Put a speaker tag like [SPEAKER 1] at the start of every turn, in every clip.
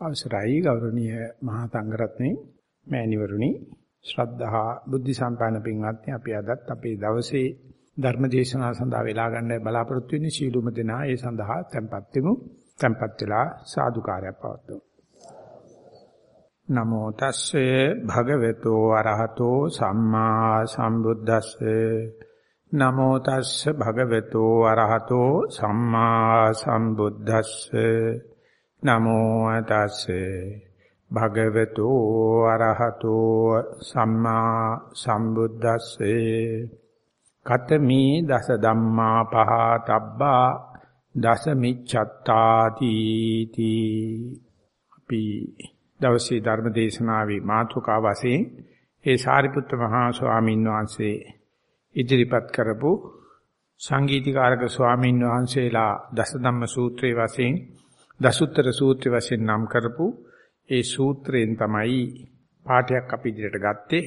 [SPEAKER 1] අවසරයි ගෞරවනීය මහා සංඝරත්නයේ මෑණිවරුනි. ශ්‍රද්ධහා බුද්ධ සම්පන්න පින්වත්නි අපි අදත් අපේ දවසේ ධර්ම දේශනාව සඳහා වේලා ගන්න බලාපොරොත්තු වෙන්නේ සීලුම දෙනා. ඒ සඳහා tempත් වෙමු. tempත් වෙලා සාදුකාරයක් පවත්වමු. නමෝ තස්සේ භගවතු අරහතෝ සම්මා සම්බුද්දස්සේ. නමෝ තස්සේ භගවතු අරහතෝ සම්මා සම්බුද්දස්සේ. නමෝ තස්සේ භගවතු අරහතෝ සම්මා සම්බුද්දස්සේ කතමේ දස ධම්මා පහතබ්බා දස මිච්ඡත්තාති තී අපි දවසේ ධර්ම දේශනාවේ මාතෘකාව වශයෙන් ඒ සාරිපුත්ත මහා ස්වාමීන් වහන්සේ ඉදිරිපත් කරපු සංගීතීකාරක ස්වාමීන් වහන්සේලා දස ධම්ම සූත්‍රයේ වශයෙන් දසුත්තර සූත්‍රය වශයෙන් නම් කරපු ඒ සූත්‍රයෙන් තමයි පාඩයක් අපි ඉදිරියට ගත්තේ.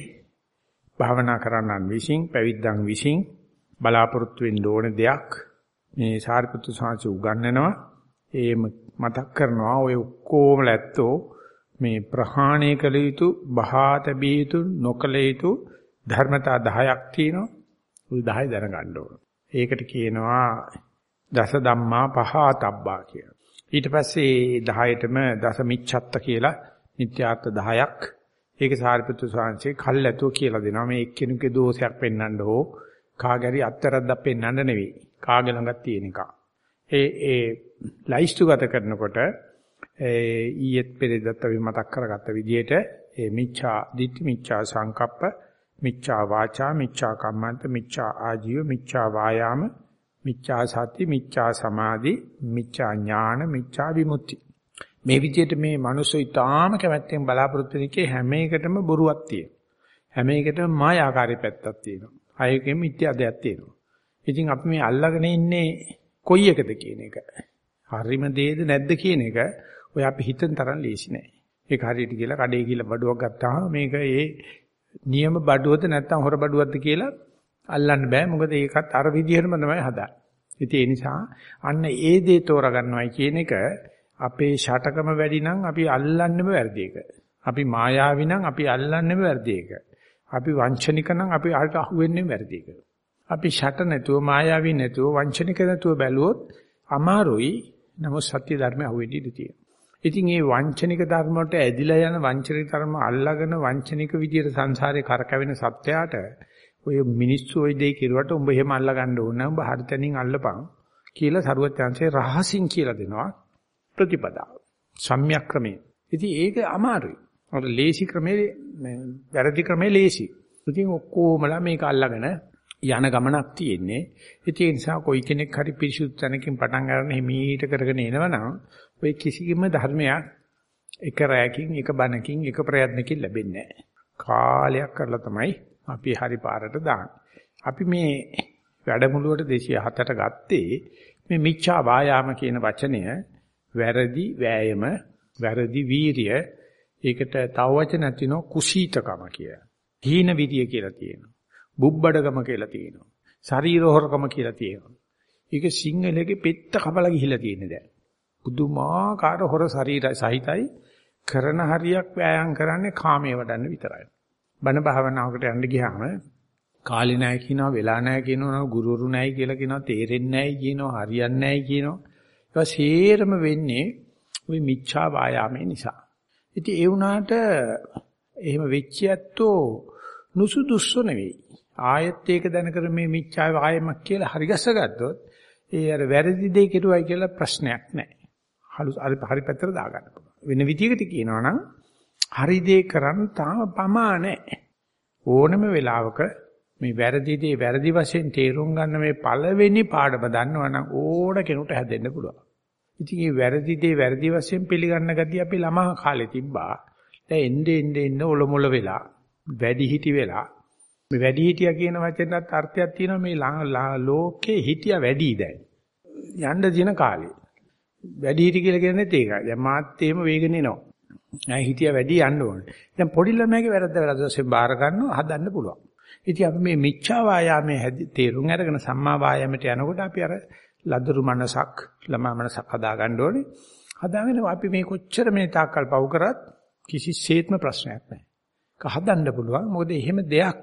[SPEAKER 1] භාවනා කරන්නන් විසින් පැවිද්දන් විසින් බලාපොරොත්තු වෙන්න ඕන දෙයක් මේ සාරිපුත්තු සාංශ උගන්වනවා. ඒ මතක් කරනවා ඔය ඔක්කොම läත්තෝ මේ ප්‍රහාණය කළ යුතු බහා තැබිය යුතු නොකළ යුතු ධර්මතා 10ක් තියෙනවා. ওই 10 දැනගන්න ඕන. ඒකට කියනවා දස ධම්මා පහතබ්බා කියලා. ඊට පස්සේ 10ටම දස මිච්ඡත්ත කියලා මිත්‍යාර්ථ 10ක් ඒක සාරිපුත්‍ර ස්වාමීන් කල්ැතුව කියලා දෙනවා. මේ එක්කෙනෙකුගේ දෝෂයක් පෙන්වන්න හෝ කාගරි අත්තරද්දක් පෙන්වන්න නෙවෙයි. කාගේ ළඟක් තියෙන එක. ඒ ඒ ලයිස්තු ගත කරනකොට ඒ ඊයේත් පෙරේදත් අපි මතක් කරගත්ත විදිහට ඒ මිච්ඡා දිට්ඨි මිච්ඡා සංකප්ප මිච්ඡා වාචා මිච්ඡා කම්මන්ත මිච්ඡා ආජීව මිච්ඡා වායාම මිච්ඡා සති මිච්ඡා සමාධි මිච්ඡා ඥාන මිච්ඡා විමුක්ති. මේ විදිහට මේ මනුස්සය ඊටාම කැමැත්තෙන් බලාපොරොත්තු වෙන එකේ හැම එකටම බොරුවක් තියෙනවා. හැම එකටම මායාකාරී පැත්තක් තියෙනවා. අයකෙම මිත්‍යා දෙයක් තියෙනවා. ඉතින් අපි මේ අල්ලගෙන ඉන්නේ කොයි එකද කියන එක. හරිම දේද නැද්ද කියන එක ඔය අපි හිතන තරම් ලේසි නෑ. ඒක හරියට කියලා කඩේ ගිහලා බඩුවක් ගත්තාම මේක ඒ නියම බඩුවද නැත්නම් හොර බඩුවක්ද කියලා අල්ලන්න බෑ මොකද ඒකත් අර විදිහටම තමයි හදාන්නේ. ඉතින් ඒ නිසා අන්න ඒ දේ තෝරගන්නවයි කියන එක අපේ ෂටකම වැඩි නම් අපි අල්ලන්නෙම වැරදි එක. අපි මායාවි නම් අපි අල්ලන්නෙම වැරදි එක. අපි වංචනික නම් අපි ආට අහුවෙන්නේ වැරදි එක. අපි ෂට නැතුව මායාවි නැතුව වංචනික නැතුව බැලුවොත් අමාරුයි. නමුත් සත්‍ය ධර්මය අහුවෙන්නේ ඉඳී ඉතින් මේ වංචනික ධර්ම වලට ඇදිලා යන වංචනික ධර්ම අල්ලාගෙන වංචනික විදියට සංසාරේ කරකැවෙන සත්‍යයට ඔය මිනිස්සු ওই දෙය කෙරුවට උඹ එහෙම අල්ල ගන්න ඕන නෑ උඹ හරිතනින් අල්ලපන් කියලා සරුවත් chance රහසින් කියලා දෙනවා ප්‍රතිපදාව. සම්‍යක් ක්‍රමේ ඉතින් ඒක අමාරුයි. අර ලේසි ක්‍රමේ වැරදි ක්‍රමේ ලේසි. ඉතින් ඔක්කොමලා මේක අල්ලගෙන යන ගමනක් තියෙන්නේ. ඉතින් ඒ නිසා කොයි කෙනෙක් හරි පිරිසුදු තැනකින් පටන් ගන්න හිමීට කරගෙන එනවනම් ඔය කිසිම ධර්මයක් එක රැයකින් එක බණකින් එක ප්‍රයත්නකින් ලැබෙන්නේ නැහැ. කාලයක් කරලා තමයි අපි හරි පාරට දාන්න. අපි මේ වැඩමුළුවට 207ට ගත්තේ මේ මිච්ඡා වායාම කියන වචනය වැරදි වෑයම වැරදි වීරිය ඒකට තව වචනක් තියෙනවා කුසීතකම කියලා. හීන විරිය කියලා තියෙනවා. බුබ්බඩකම කියලා තියෙනවා. ශරීරහොරකම කියලා තියෙනවා. ඒක සිංහලයේ පෙත්ත කපලා ගිහිලා තියෙන දැන්. පුදුමාකාර හොර ශරීරය සහිතයි කරන හරියක් වෑයම් කරන්නේ කාමයේ වඩන්න විතරයි. බණ භාවනාවකට යන්න ගියාම කාලේ නැහැ කියනවා වෙලා නැහැ කියනවා ගුරුවරු නැහැ කියලා කියනවා තේරෙන්නේ නැහැ කියනවා හරියන්නේ නැහැ කියනවා. ඒවා සේරම වෙන්නේ ওই මිච්ඡා වායාමේ නිසා. ඉතින් ඒ වුණාට එහෙම වෙච්ච ඇත්තෝ නුසුදුස්සු නෙවෙයි. ආයෙත් ඒක දැනකර මේ මිච්ඡා වායාමක් කියලා හරි ගස්ස ගත්තොත් ඒ අර වැරදි දෙය කෙරුවයි කියලා ප්‍රශ්නයක් නැහැ. හරි පැත්තට දාගන්න පුළුවන්. වෙන විදිහකට කියනවා නම් හරි දේ කරන්න තාම පමා නැහැ. ඕනම වෙලාවක මේ වැරදි දේ වැරදි වශයෙන් තේරුම් ගන්න මේ පළවෙනි පාඩම දන්නවනම් ඕන කෙනෙකුට හැදෙන්න පුළුවන්. ඉතින් මේ වැරදි දේ වැරදි වශයෙන් පිළිගන්න ගතිය අපි ළමා කාලේ තිබ්බා. දැන් එnde ende ende ඔලොමොල වෙලා වැඩි හිටි වෙලා මේ වැඩි හිටියා කියන වචනත් අර්ථයක් තියෙනවා මේ ලෝකේ හිටියා වැඩි දැන්. යන්න දින කාලේ. වැඩි හිටි කියලා කියන්නේ ඒකයි. දැන් මාත් එහෙම වේගෙන එනවා. නෑ හිතිය වැඩි යන්න ඕනේ. දැන් පොඩි ළමයාගේ වැරද්ද වැරද්ද වශයෙන් බාර ගන්නවා හදන්න පුළුවන්. ඉතින් අපි මේ මිච්ඡා වායාමයේ තේරුම් අරගෙන සම්මා වායාමයට යනකොට අපි අර ලදරු මනසක් ළමා මනසක් හදා ගන්න ඕනේ. හදාගෙන අපි මේ කොච්චර මේ තාක්කල් පව කරත් කිසිසේත්ම ප්‍රශ්නයක් නැහැ. කහදන්න පුළුවන්. මොකද එහෙම දෙයක්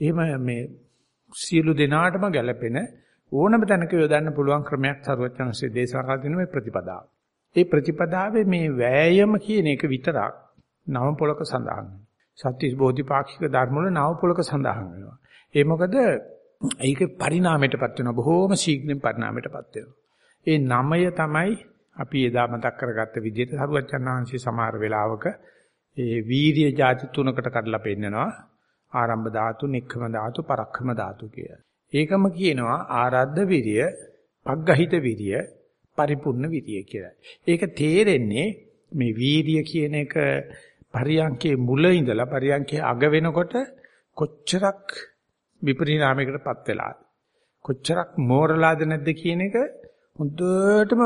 [SPEAKER 1] එහෙම මේ සියලු දෙනාටම ගැළපෙන ඕනම තැනක යොදන්න පුළුවන් ක්‍රමයක් සරුවචනසේ දේශනා කර දෙන මේ ප්‍රතිපදාව. ඒ ප්‍රතිපදාවේ මේ වෑයම කියන එක විතරක් නව පොලක සඳහන් වෙනවා. සත්‍විස් බෝධිපාක්ෂික ධර්ම වල නව පොලක සඳහන් වෙනවා. ඒ මොකද ඒකේ පරිණාමයටපත් වෙනවා බොහෝම ශීඝ්‍රයෙන් පරිණාමයටපත් වෙනවා. ඒ නමය තමයි අපි එදා මතක් කරගත්ත විදිහට සරුවචනාංශي සමහර වෙලාවක ඒ වීර්ය જાති තුනකට කඩලා පෙන්නනවා. ආරම්භ ධාතු, නික්කම ධාතු, පරක්කම ධාතු කියලා. ඒකම කියනවා ආරද්ධ විරිය, පග්ගහිත විරිය, පරිපූර්ණ විරිය කියලා. ඒක තේරෙන්නේ මේ වීර්ය කියන එක පරියන්කේ මුල ඉඳලා පරියන්කේ අග වෙනකොට කොච්චරක් විපරිණාමයකටපත් වෙලාද කොච්චරක් මෝරලාද නැද්ද කියන එක හොඳටම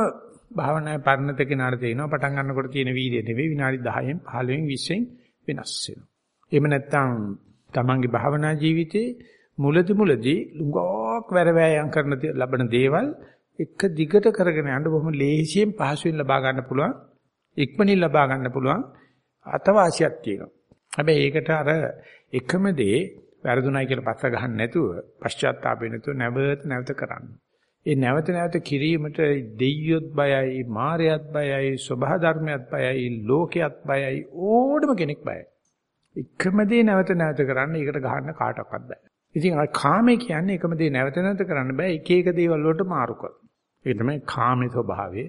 [SPEAKER 1] භාවනාවේ පරිණත කෙනාට තේිනවා පටන් ගන්නකොට තියෙන වීර්යය නෙවෙයි විනාඩි 10න් 15න් 20න් වෙනස් වෙනවා. එහෙම නැත්නම් තමන්ගේ භාවනා ජීවිතේ මුලදි මුලදි ලුඟක් වැරවැයම් කරන ලබන දේවල් එක දිගට කරගෙන යන්න බොහොම ලේසියෙන් පහසුවෙන් ලබා ගන්න පුළුවන් ඉක්මනින් ලබා ගන්න පුළුවන් අතවාසියක් තියෙනවා. හැබැයි ඒකට අර එකම දේ වැරදුණයි කියලා පස්ස ගහන්න නැතුව පශ්චාත්තාප වෙ නැතුව නැවත නැවත කරන්න. ඒ නැවත නැවත කිරීමට දෙයියොත් බයයි, මායයත් බයයි, සබහා ධර්මයත් බයයි, ලෝකයත් බයයි, ඕඩම කෙනෙක් බයයි. එකම දේ නැවත නැවත කරන්න ඒකට ගහන්න කාටවත් බෑ. ඉතින් අර කාමේ කියන්නේ එකම දේ නැවත නැවත කරන්න බෑ එක එක දේවල් වලට මාරු කරන. ඒක තමයි කාමේ ස්වභාවය.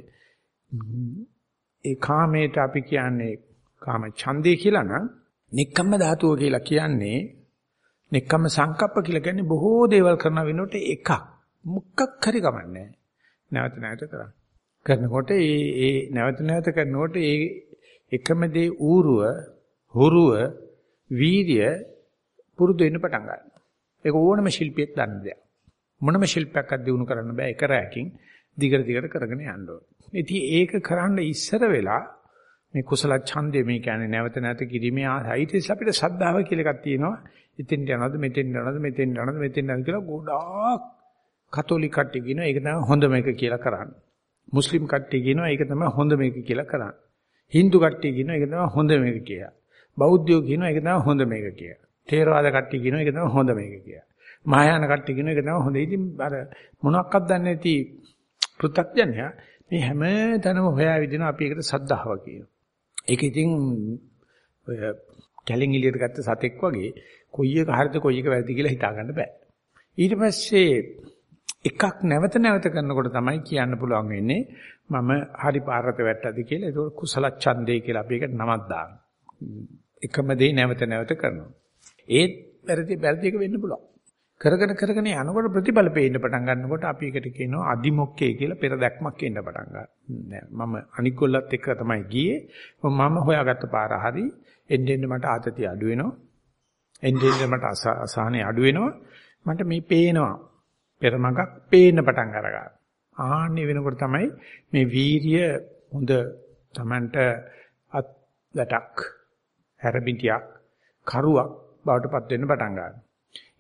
[SPEAKER 1] ඒ කාමයට අපි කියන්නේ කාම ඡන්දේ කියලා නම් නික්කම්ම ධාතුව කියලා කියන්නේ නික්කම්ම සංකප්ප කියලා කියන්නේ බොහෝ දේවල් කරන වෙනකොට එකක් මුක්කක් හරි කමන්නේ නැවත නැවත කරන්න. කරනකොට ඒ ඒ නැවත නැවත කරනකොට ඒ එකම දේ ඌරුව හුරුව වීර්ය පුරුදු වෙන්න පටන් ගන්නවා. ඒක ඕනම ශිල්පියෙක් දන්න දෙයක්. මොනම ශිල්පයක් අධ්‍යයනු කරන්න බෑ එක රැයකින් දිගට දිගට කරගෙන යන්න ඕනේ. ඉතින් ඒක කරන්න ඉස්සර වෙලා මේ කුසල ඡන්දය මේ කියන්නේ නැවත නැවත කිරීමේ ආයිතිස් අපිට ශ්‍රද්ධාව කියලා එකක් තියෙනවා. ඉතින් යනවාද මෙතෙන් යනවාද මෙතෙන් යනවාද මෙතෙන් යනවාද කියලා ගොඩාක් කතෝලික කට්ටිය කියනවා ඒක තමයි හොඳම එක කියලා කරන්නේ. මුස්ලිම් කට්ටිය කියනවා ඒක තමයි හොඳම එක කියලා කරන්නේ. Hindu කට්ටිය කියනවා ඒක තමයි හොඳම එක කියලා. බෞද්ධයෝ කියනවා ඒක තමයි හොඳම එක කියලා. තේරවාද කට්ටිය කියනවා ඒක තමයි හොඳම එක කියලා. මහායාන කට්ටිය කියනවා ඒක තමයි හොඳ. ඉතින් අර මොනක්වත් දන්නේ නැති පෘථග්ජනයා මේ හැම තැනම හොයා විදිනවා අපි ඒකට සද්ධාව කියනවා. ඒක ඉතින් ඔය කැලෙන් එළියට ගත්ත සතෙක් වගේ කොයි එක හරිද කොයි එක වැරදි කියලා හිතා ගන්න බෑ. ඊට පස්සේ එකක් නැවත නැවත කරනකොට තමයි කියන්න පුළුවන් වෙන්නේ මම හරි පාරට වැට්ටද කියලා. ඒක කුසල ඡන්දේ කියලා අපි ඒකට නමක් දානවා. එකම දේ නැවත නැවත කරනවා. ඒත් වැරදි වැරදි එක වෙන්න පුළුවන්. කරගෙන කරගෙන යනකොට ප්‍රතිඵල පේන්න පටන් ගන්නකොට අපි එකට කියනවා අදිමොක්කේ කියලා පෙර දැක්මක් එන්න පටන් ගන්නවා. මම අනික් ගොල්ලත් එක්ක තමයි ගියේ. මම හොයාගත්ත පාර හරි එන්න එන්න මට ආතතිය අඩු වෙනවා. එන්න එන්න මට අසහනෙ අඩු වෙනවා. මට මේ පේනවා. පෙරමගක් පේන්න පටන් අරගන්නවා. ආන්නේ වෙනකොට තමයි මේ වීරිය හොඳ Tamanට අත් වැටක් හැරබිටියක් කරුවක් බවට පත් වෙන්න පටන් ගන්නවා.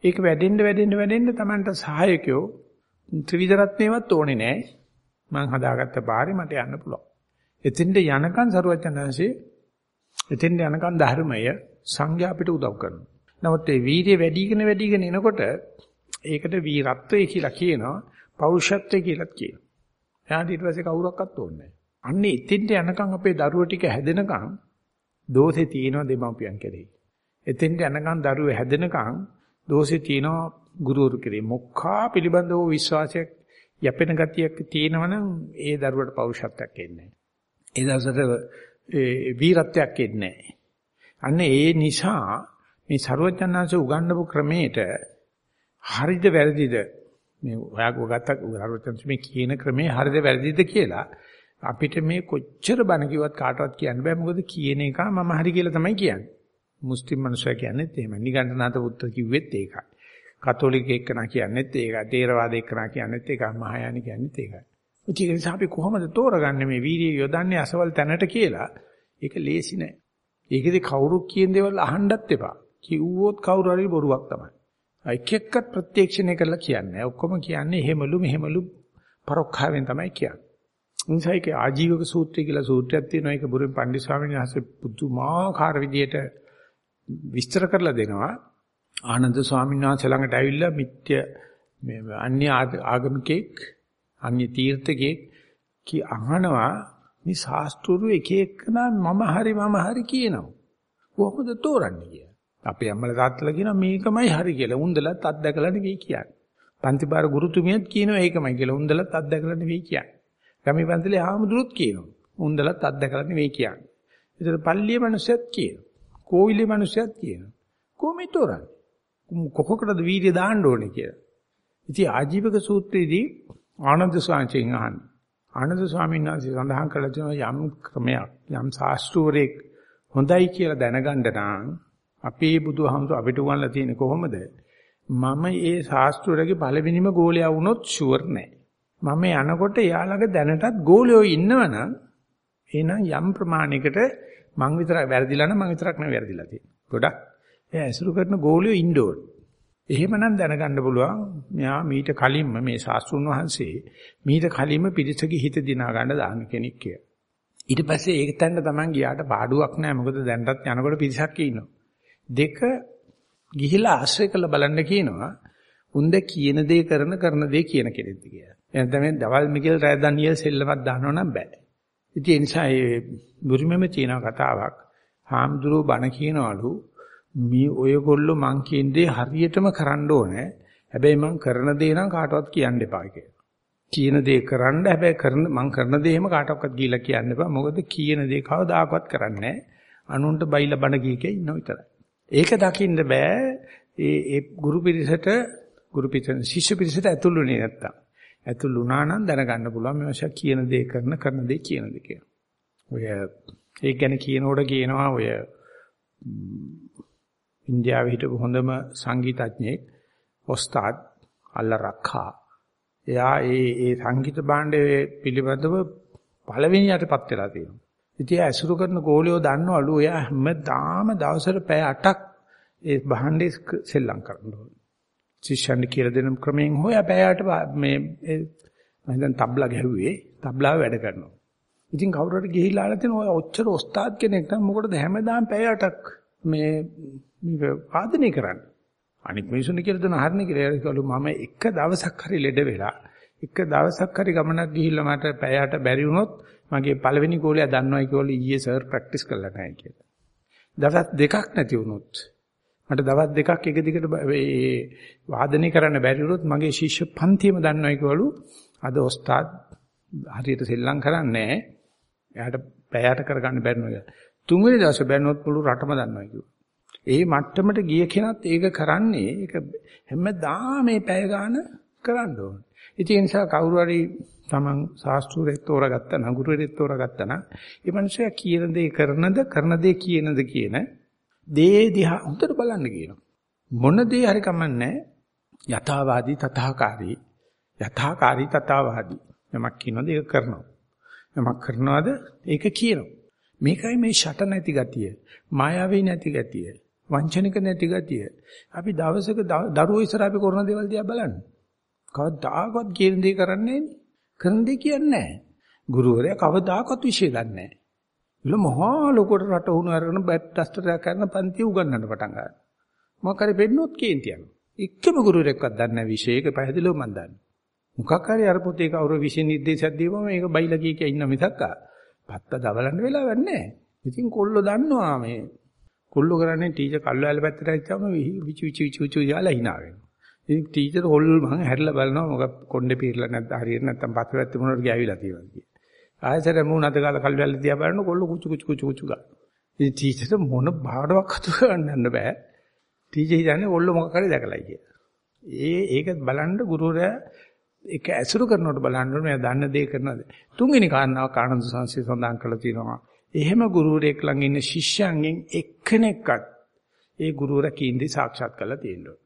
[SPEAKER 1] ඒක වැඩෙන්න වැඩෙන්න වැඩෙන්න Tamanට සහායකයෝ ත්‍රිවිධ රත්නේවත් ඕනේ නැහැ. මං හදාගත්ත පාරේ මට යන්න පුළුවන්. එතෙන්ට යනකන් සරුවචනංශේ එතෙන්ට යනකන් ධර්මය සංඥා අපිට උදව් කරනවා. නමුත් ඒ වීර්ය වැඩිගෙන වැඩිගෙන එනකොට ඒකට වීරත්වය කියලා කියනවා පෞරුෂත්වය කියලාත් කියනවා. එයාට ඊට පස්සේ කවුරක්වත් ඕනේ නැහැ. අන්නේ එතෙන්ට යනකම් අපේ දරුවෝ ටික හැදෙනකම් දෝෂේ තියෙනවා දෙමව්පියන් කෙරෙහි. එතෙන්ට යනකම් දරුවෝ හැදෙනකම් දෝෂේ තියෙනවා ගුරුවරු කෙරේ. මොක්ඛා පිළිබඳව විශ්වාසයක් යැපෙන ගතියක් තියෙනවනම් ඒ දරුවට පෞරුෂත්වයක් එන්නේ ඒ දවසට වීරත්වයක් එන්නේ අන්න ඒ නිසා මේ ਸਰවඥාන්සේ උගන්වපු ක්‍රමයට හරිද වැරදිද මේ ඔයාගව ගත්ත ਸਰවඥාන්සේ මේ කියන ක්‍රමේ හරිද වැරදිද කියලා අපිට මේ කොච්චර බණ කිව්වත් කාටවත් කියන්න බෑ. මොකද කියන එක මම හරි කියලා තමයි කියන්නේ. මුස්ලිම් මිනිස්සු කියන්නේත් එහෙමයි. නිගණ්ඨනාත පුත්‍ර කිව්වෙත් ඒකයි. කතෝලික එක්කනා කියන්නේත් ඒකයි. තේරවාද එක්කනා කියන්නේත් ඒකයි. මහායාන කියන්නේත් ඒකයි. ඒ නිසා අපි කොහොමද තෝරගන්නේ මේ වීර්යය යොදන්නේ අසවල් තැනට කියලා? ඒක ලේසි නෑ. ඒකෙදි කවුරු කියන දේවල් අහන්නත් එපා. කිව්වොත් කවුරු හරි බොරුවක් තමයි. එක එක්කත් ප්‍රත්‍යක්ෂණය කරලා කියන්නේ. ඔක්කොම කියන්නේ එහෙමලු මෙහෙමලු පරොක්ඛාවෙන් තමයි කියන්නේ. උන්සයික ආජීවක සූත්‍රය කියලා සූත්‍රයක් තියෙනවා. ඒක බුරුම පණ්ඩිත ස්වාමීන් වහන්සේ පුදුමාකාර විදියට විස්තර කරලා දෙනවා. ආනන්ද ස්වාමීන් වහන්සේ ළඟට ඇවිල්ලා මිත්‍ය මේ අන්‍ය ආගමිකෙක් අන්‍ය තීර්ථකෙක් කි අහනවා මේ ශාස්ත්‍රරු එක එකනා මම හරි මම හරි කියනවා. කොහොමද තෝරන්නේ කියලා. අපේ අම්මලා තාත්තලා කියනවා මේකමයි හරි කියලා. උන්දලත් අත්දැකලා නෙවෙයි කියන්නේ. පන්තිපාර ගුරුතුමියත් කියනවා ඒකමයි කියලා. උන්දලත් අත්දැකලා නෙවෙයි කියන්නේ. ගමේ පන්සලේ ආමුදුරුත් කියනවා. උන්දලත් අත්දැකලා නෙවෙයි කියන්නේ. ඒතර පල්ලියේ මිනිස්සුත් කියනවා. කෝවිලේ මිනිස්සුත් කියනවා. කොහොමද තෝරන්නේ? කොහොකටද වීර්ය දාන්න ඕනේ කියලා. ඉතින් ආජීවක සූත්‍රයේදී ආනන්ද ස්වාමීන් අහන්නේ. ආනන්ද ස්වාමීන් වහන්සේ සඳහන් කළ තියෙනවා යම් ක්‍රමයක් යම් ශාස්ත්‍රූරෙක් හොඳයි කියලා දැනගන්න නම් අපේ බුදුහාමුදුර අපිට උගන්ලා තියෙන්නේ කොහොමද? මම ඒ ශාස්ත්‍රූරගේ පළවෙනිම ගෝලයා වුණොත් ෂුවර් නෑ. මම යනකොට එයාලගේ දැනටත් ගෝලියෝ ඉන්නවනම් එහෙනම් යම් ප්‍රමාණයකට මං විතරක් වැරදිලා නම් මං විතරක් නෙවෙයි වැරදිලා තියෙන්නේ. ගොඩක් එයා ඇසුරු කරන ගෝලියෝ ඉන්න ඕන. එහෙමනම් දැනගන්න පුළුවන් මෙයා මීට කලින්ම මේ ශාස්ත්‍රුන් වහන්සේ මීට කලින්ම පිරිසගේ හිත දිනා ගන්න දාන කෙනෙක් කියලා. ඊට පස්සේ ඒක තැන්න Taman ගියාට පාඩුවක් නැහැ. මොකද දැන්ටත් යනකොට පිරිසක් ඉන්නවා. දෙක ගිහිලා ආශ්‍රය කළ බලන්න කියනවා. උන්ද කියන දේ කරන කරන දේ කියන කෙනෙක්ද කියලා. එහෙනම් තමයි දවල් මිකල් රෑ ඩැනියෙල් සෙල්ලමක් දානව නම් බෑ. ඉතින් ඒ නිසා මේ බුරිමෙම තියෙන කතාවක්. හාමුදුරුවෝ බණ කියනවලු මේ ඔයගොල්ලෝ මං කියන දේ හරියටම කරන්න ඕනේ. හැබැයි මං කරන දේ නම් කාටවත් කියන්න එපා කියලා. කියන දේ කරන්න හැබැයි කරන මං කරන දේ එහෙම කාටවත් ගිහිල්ලා කියන්න එපා. මොකද කියන දේ කවදාකවත් කරන්නේ නැහැ. අනුන්ට බයිලා බණ කීකේ ඉන්න විතරයි. ඒක දකින්න බෑ. ඒ ඒ ගුරු පිරිසට ගුරු පිරිස ශිෂ්‍ය පිරිසට ඇතුළුනේ නැත්තම්. ඇතුළු වුණා නම් දැනගන්න පුළුවන් මේ වශයෙන් කියන දේ කරන කරන දේ කියන දේ කියලා. ඔය ඒක ගැන කියනකොට කියනවා ඔය ඉන්දියාවේ හිටපු හොඳම සංගීතඥයෙක් ඔස්තාද් අල්ලා රක්ඛා. එයා ඒ ඒ සංගීත භාණ්ඩයේ පිළිබඳව පළවෙනියටපත් වෙලා තියෙනවා. ඉතින් ඇසුරු කරන ගෝලියෝ දන්නවලු එයා හැමදාම දවසට පැය 8ක් ඒ භාණ්ඩේ සෙල්ලම් කරනවා. ශිෂ්‍යයන්ට කියලා දෙන ක්‍රමයෙන් හොයා පැයට මේ මම දැන් තබ්ලා ගැහුවේ තබ්ලාව වැඩ කරනවා. ඉතින් කවුරු හරි ගිහිල්ලා ආලා තියෙන ඔය ඔච්චර ඔස්තාද් කෙනෙක් නම් මොකටද හැමදාම පැයටක් මේ මේක ආදනය කරන්නේ. අනිත් මිනිසුන් කියලා දෙන හරිනේ කියලා ඒකලු මම එක දවසක් හරි ලෙඩ වෙලා එක දවසක් හරි ගමනක් ගිහිල්ලා මට පැයට බැරි වුණොත් මගේ පළවෙනි ගෝලයා දන්නවයි කියලා ඊයේ සර් ප්‍රැක්ටිස් කළා නැහැ කියලා. දවස් දෙකක් නැති වුණොත් මට දවස් දෙකක් එක දිගට මේ වාදනය කරන්න බැරි වුණොත් මගේ ශිෂ්‍ය පන්තියම දන්නවයි කියවලු අද ඔස්තාද් හරියට සෙල්ලම් කරන්නේ නැහැ. එයාට පැයට කරගන්න බැරි නෝ. තුන්වෙනි දවසේ බැන්නොත් පුළු රටම දන්නවයි කිව්වා. ඒ මට්ටමට ගිය කෙනත් ඒක කරන්නේ ඒක හැමදාම මේ පැය ගන්න කරන්න ඕනේ. ඉතින් ඒ නිසා කවුරු හරි Taman ශාස්ත්‍රූරෙක් තෝරගත්තා නම් ගුරුවරයෙක් තෝරගත්තා නම් ඒ මනුස්සයා කියන දේ කරනද කරන දේ කියනද කියන දේ දිහා හොඳට බලන්න කියනවා. මොන දේ හරි කමන්නේ යථාවාදී තථාකාරී යථාකාරී තථාවාදී යමක් කියනවාද ඒක කරනවා. යමක් කරනවාද ඒක කියනවා. මේකයි මේ ෂට නැති ගතිය. මායාවී නැති ගතිය. වංචනික නැති ගතිය. අපි දවසක දරුවෝ ඉස්සර අපි කරන දේවල් දිහා බලන්න. කවදාකවත් කියන දේ කරන්නේ කරන දේ කියන්නේ නැහැ. ගුරුවරයා කවදාකවත් විශ්ේ දන්නේ නැහැ. ඉල මහා ලොකට රට උණු අරගෙන බැට් ඩස්ටරයක් කරන පන්ති උගන්වන්න පටන් ගන්නවා. මොකක් හරි පෙන්නොත් කේන්ති යනවා. එක්කම ගුරුවරයෙක්වත් දන්නේ නැහැ විශ්ේ. ඒක පැහැදිලිව මම දන්නේ. මොකක් හරි අර පොතේ කවුරු විශ්ේ නිර්දේශයක් දීපම මේක බයිලා කී කිය ඉන්න මිසක් පත්ත දවලන්න වෙලාවක් නැහැ. ඉතින් කොල්ලෝ දන්නවා මේ කොල්ලෝ කරන්නේ ටීචර් කල්ලාල පැත්තට ඇච්චාම විචු විචු විචු විචු යාලා hina වෙනවා. ඉතින් ටීචර් හොල් මං හැරිලා බලනවා මොකක් කොණ්ඩේ පීරලා නැත්නම් හරියට නැත්නම් පස්සේ පැත්තේ මොනවද ගෑවිලා තියෙනවා කියලා. ආයෙසර මූණ අත ගාලා කල්ලාල දිහා බලන කොල්ලෝ කුචු කුචු කුචු කුචු ගා. ඉතින් ටීචර් මොන බාඩවක් හතු ගන්නන්න බෑ. ටීචර් හිතන්නේ කොල්ලෝ මොකක් හරි දැකලා කියලා. ඒ ඒක බලන්න ගුරුවරයා ඒක ඇසුරු කරනකොට බලන්න ඕනේ මෙයා දන්න දේ කරනවද. තුන්වෙනි කාරණාව කාණන්ද සංසය සඳහන් කරලා තියෙනවා. එහෙම ගුරුවරයෙක් ළඟ ඉන්න ශිෂ්‍යයන්ගෙන් එක්කෙනෙක්වත් ඒ ගුරුවරයා කීන්දේ සාක්ෂාත් කරලා තියෙනවා.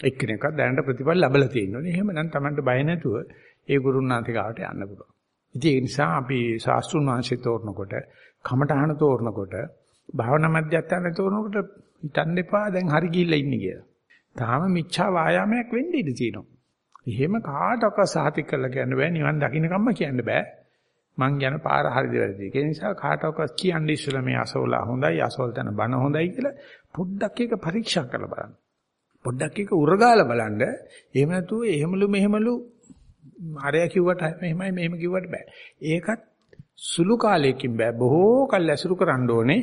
[SPEAKER 1] එක්කෙනෙක්වත් දැනට ප්‍රතිඵල ලැබලා තියෙනවා. එහෙමනම් Tamanට බය නැතුව ඒ ගුරුනාථ ගාවට යන්න පුළුවන්. ඉතින් ඒ නිසා අපි ශාස්ත්‍රුන් වහන්සේ තෝරනකොට, කමඨහන තෝරනකොට, භාවනා මධ්‍යස්ථාන තෝරනකොට හිතන්න එපා දැන් හරි ගිහිල්ලා ඉන්නේ කියලා. තාම මිච්ඡා වායාමයක් වෙන්න ඉඩ තියෙනවා. එහෙම කාටවත් සාතික කරලා කියන්න බෑ නිවන් දකින්නකම්ම කියන්න බෑ. මං යන පාර හරිද වැරදිද. ඒ නිසා කාටවත් කියන්නේ ඉස්සෙල්ලා මේ අසෝලා හොඳයි අසෝල් තන බන හොඳයි කියලා පොඩ්ඩක් ඒක පරීක්ෂා කරලා බලන්න. පොඩ්ඩක් ඒක උරගාලා බලන්න. එහෙම නැතුව එහෙමලු මෙහෙමලු ආරය කිව්වට මෙහෙමයි මෙහෙම කිව්වට බෑ. ඒකත් සුළු කාලයකින් බෑ. බොහෝ කල් ඇසුරු කරන්න ඕනේ.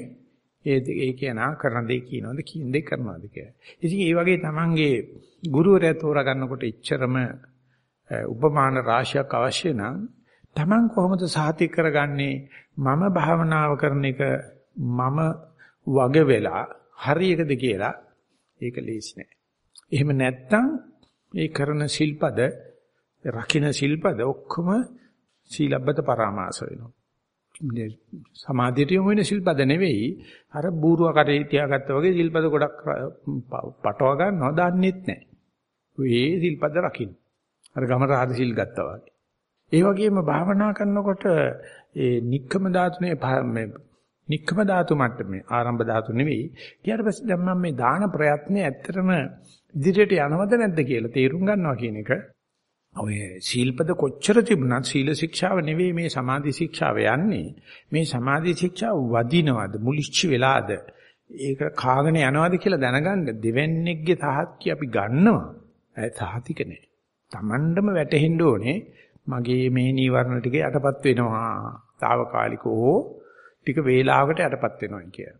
[SPEAKER 1] ඒ ඒ කියනා කරන දේ කියනවාද කියන දේ කරනවාද කියලා. ඉතින් ඒ වගේ Tamange ගුරුවරයා තෝරා ගන්නකොට එච්චරම උපමාන රාශියක් අවශ්‍ය නම් Taman කොහොමද සාතික කරගන්නේ මම භාවනාව කරන එක මම වග වෙලා හරියකද කියලා ඒක ලේසි නෑ. එහෙම නැත්තම් ඒ කරන සිල්පද රකින්න සිල්පද ඔක්කොම සීලබ්බත පරාමාස වෙනවා. සමාධියට යොමු වෙන සිල්පද නෙවෙයි අර බූරුව කරේ තියාගත්තා වගේ සිල්පද ගොඩක් පටව ගන්නව දන්නෙත් නැහැ. ඔය සිල්පද රකින්න. අර ගම රාජ සිල් ගත්තා වගේ. ඒ වගේම භාවනා කරනකොට ඒ නික්කම ධාතුනේ මේ නික්කම ධාතු මට්ටමේ ආරම්භ ධාතු නෙවෙයි. ඊට පස්සේ දැන් මම මේ දාන ප්‍රයත්නේ ඇත්තටම ඉදිරියට යනවද නැද්ද කියලා තේරුම් ගන්නවා කියන එක ඔය සීල්පද කොච්චර තිබුණත් සීල ශික්ෂාව නෙවෙයි මේ සමාධි ශික්ෂාව යන්නේ. මේ සමාධි ශික්ෂාව වදිනවද මුලිච්ච වෙලාද ඒක කාගෙන යනවද කියලා දැනගන්න දෙවන්නේගේ තාහත්‍ය අපි ගන්නවා. ඒ තාහතික නෑ. Tamandම වැටෙන්න ඕනේ මගේ මේ නීවරණ ටික යටපත් වෙනවා. తాවකාලිකව ටික වේලාවකට යටපත් වෙනවා කියන.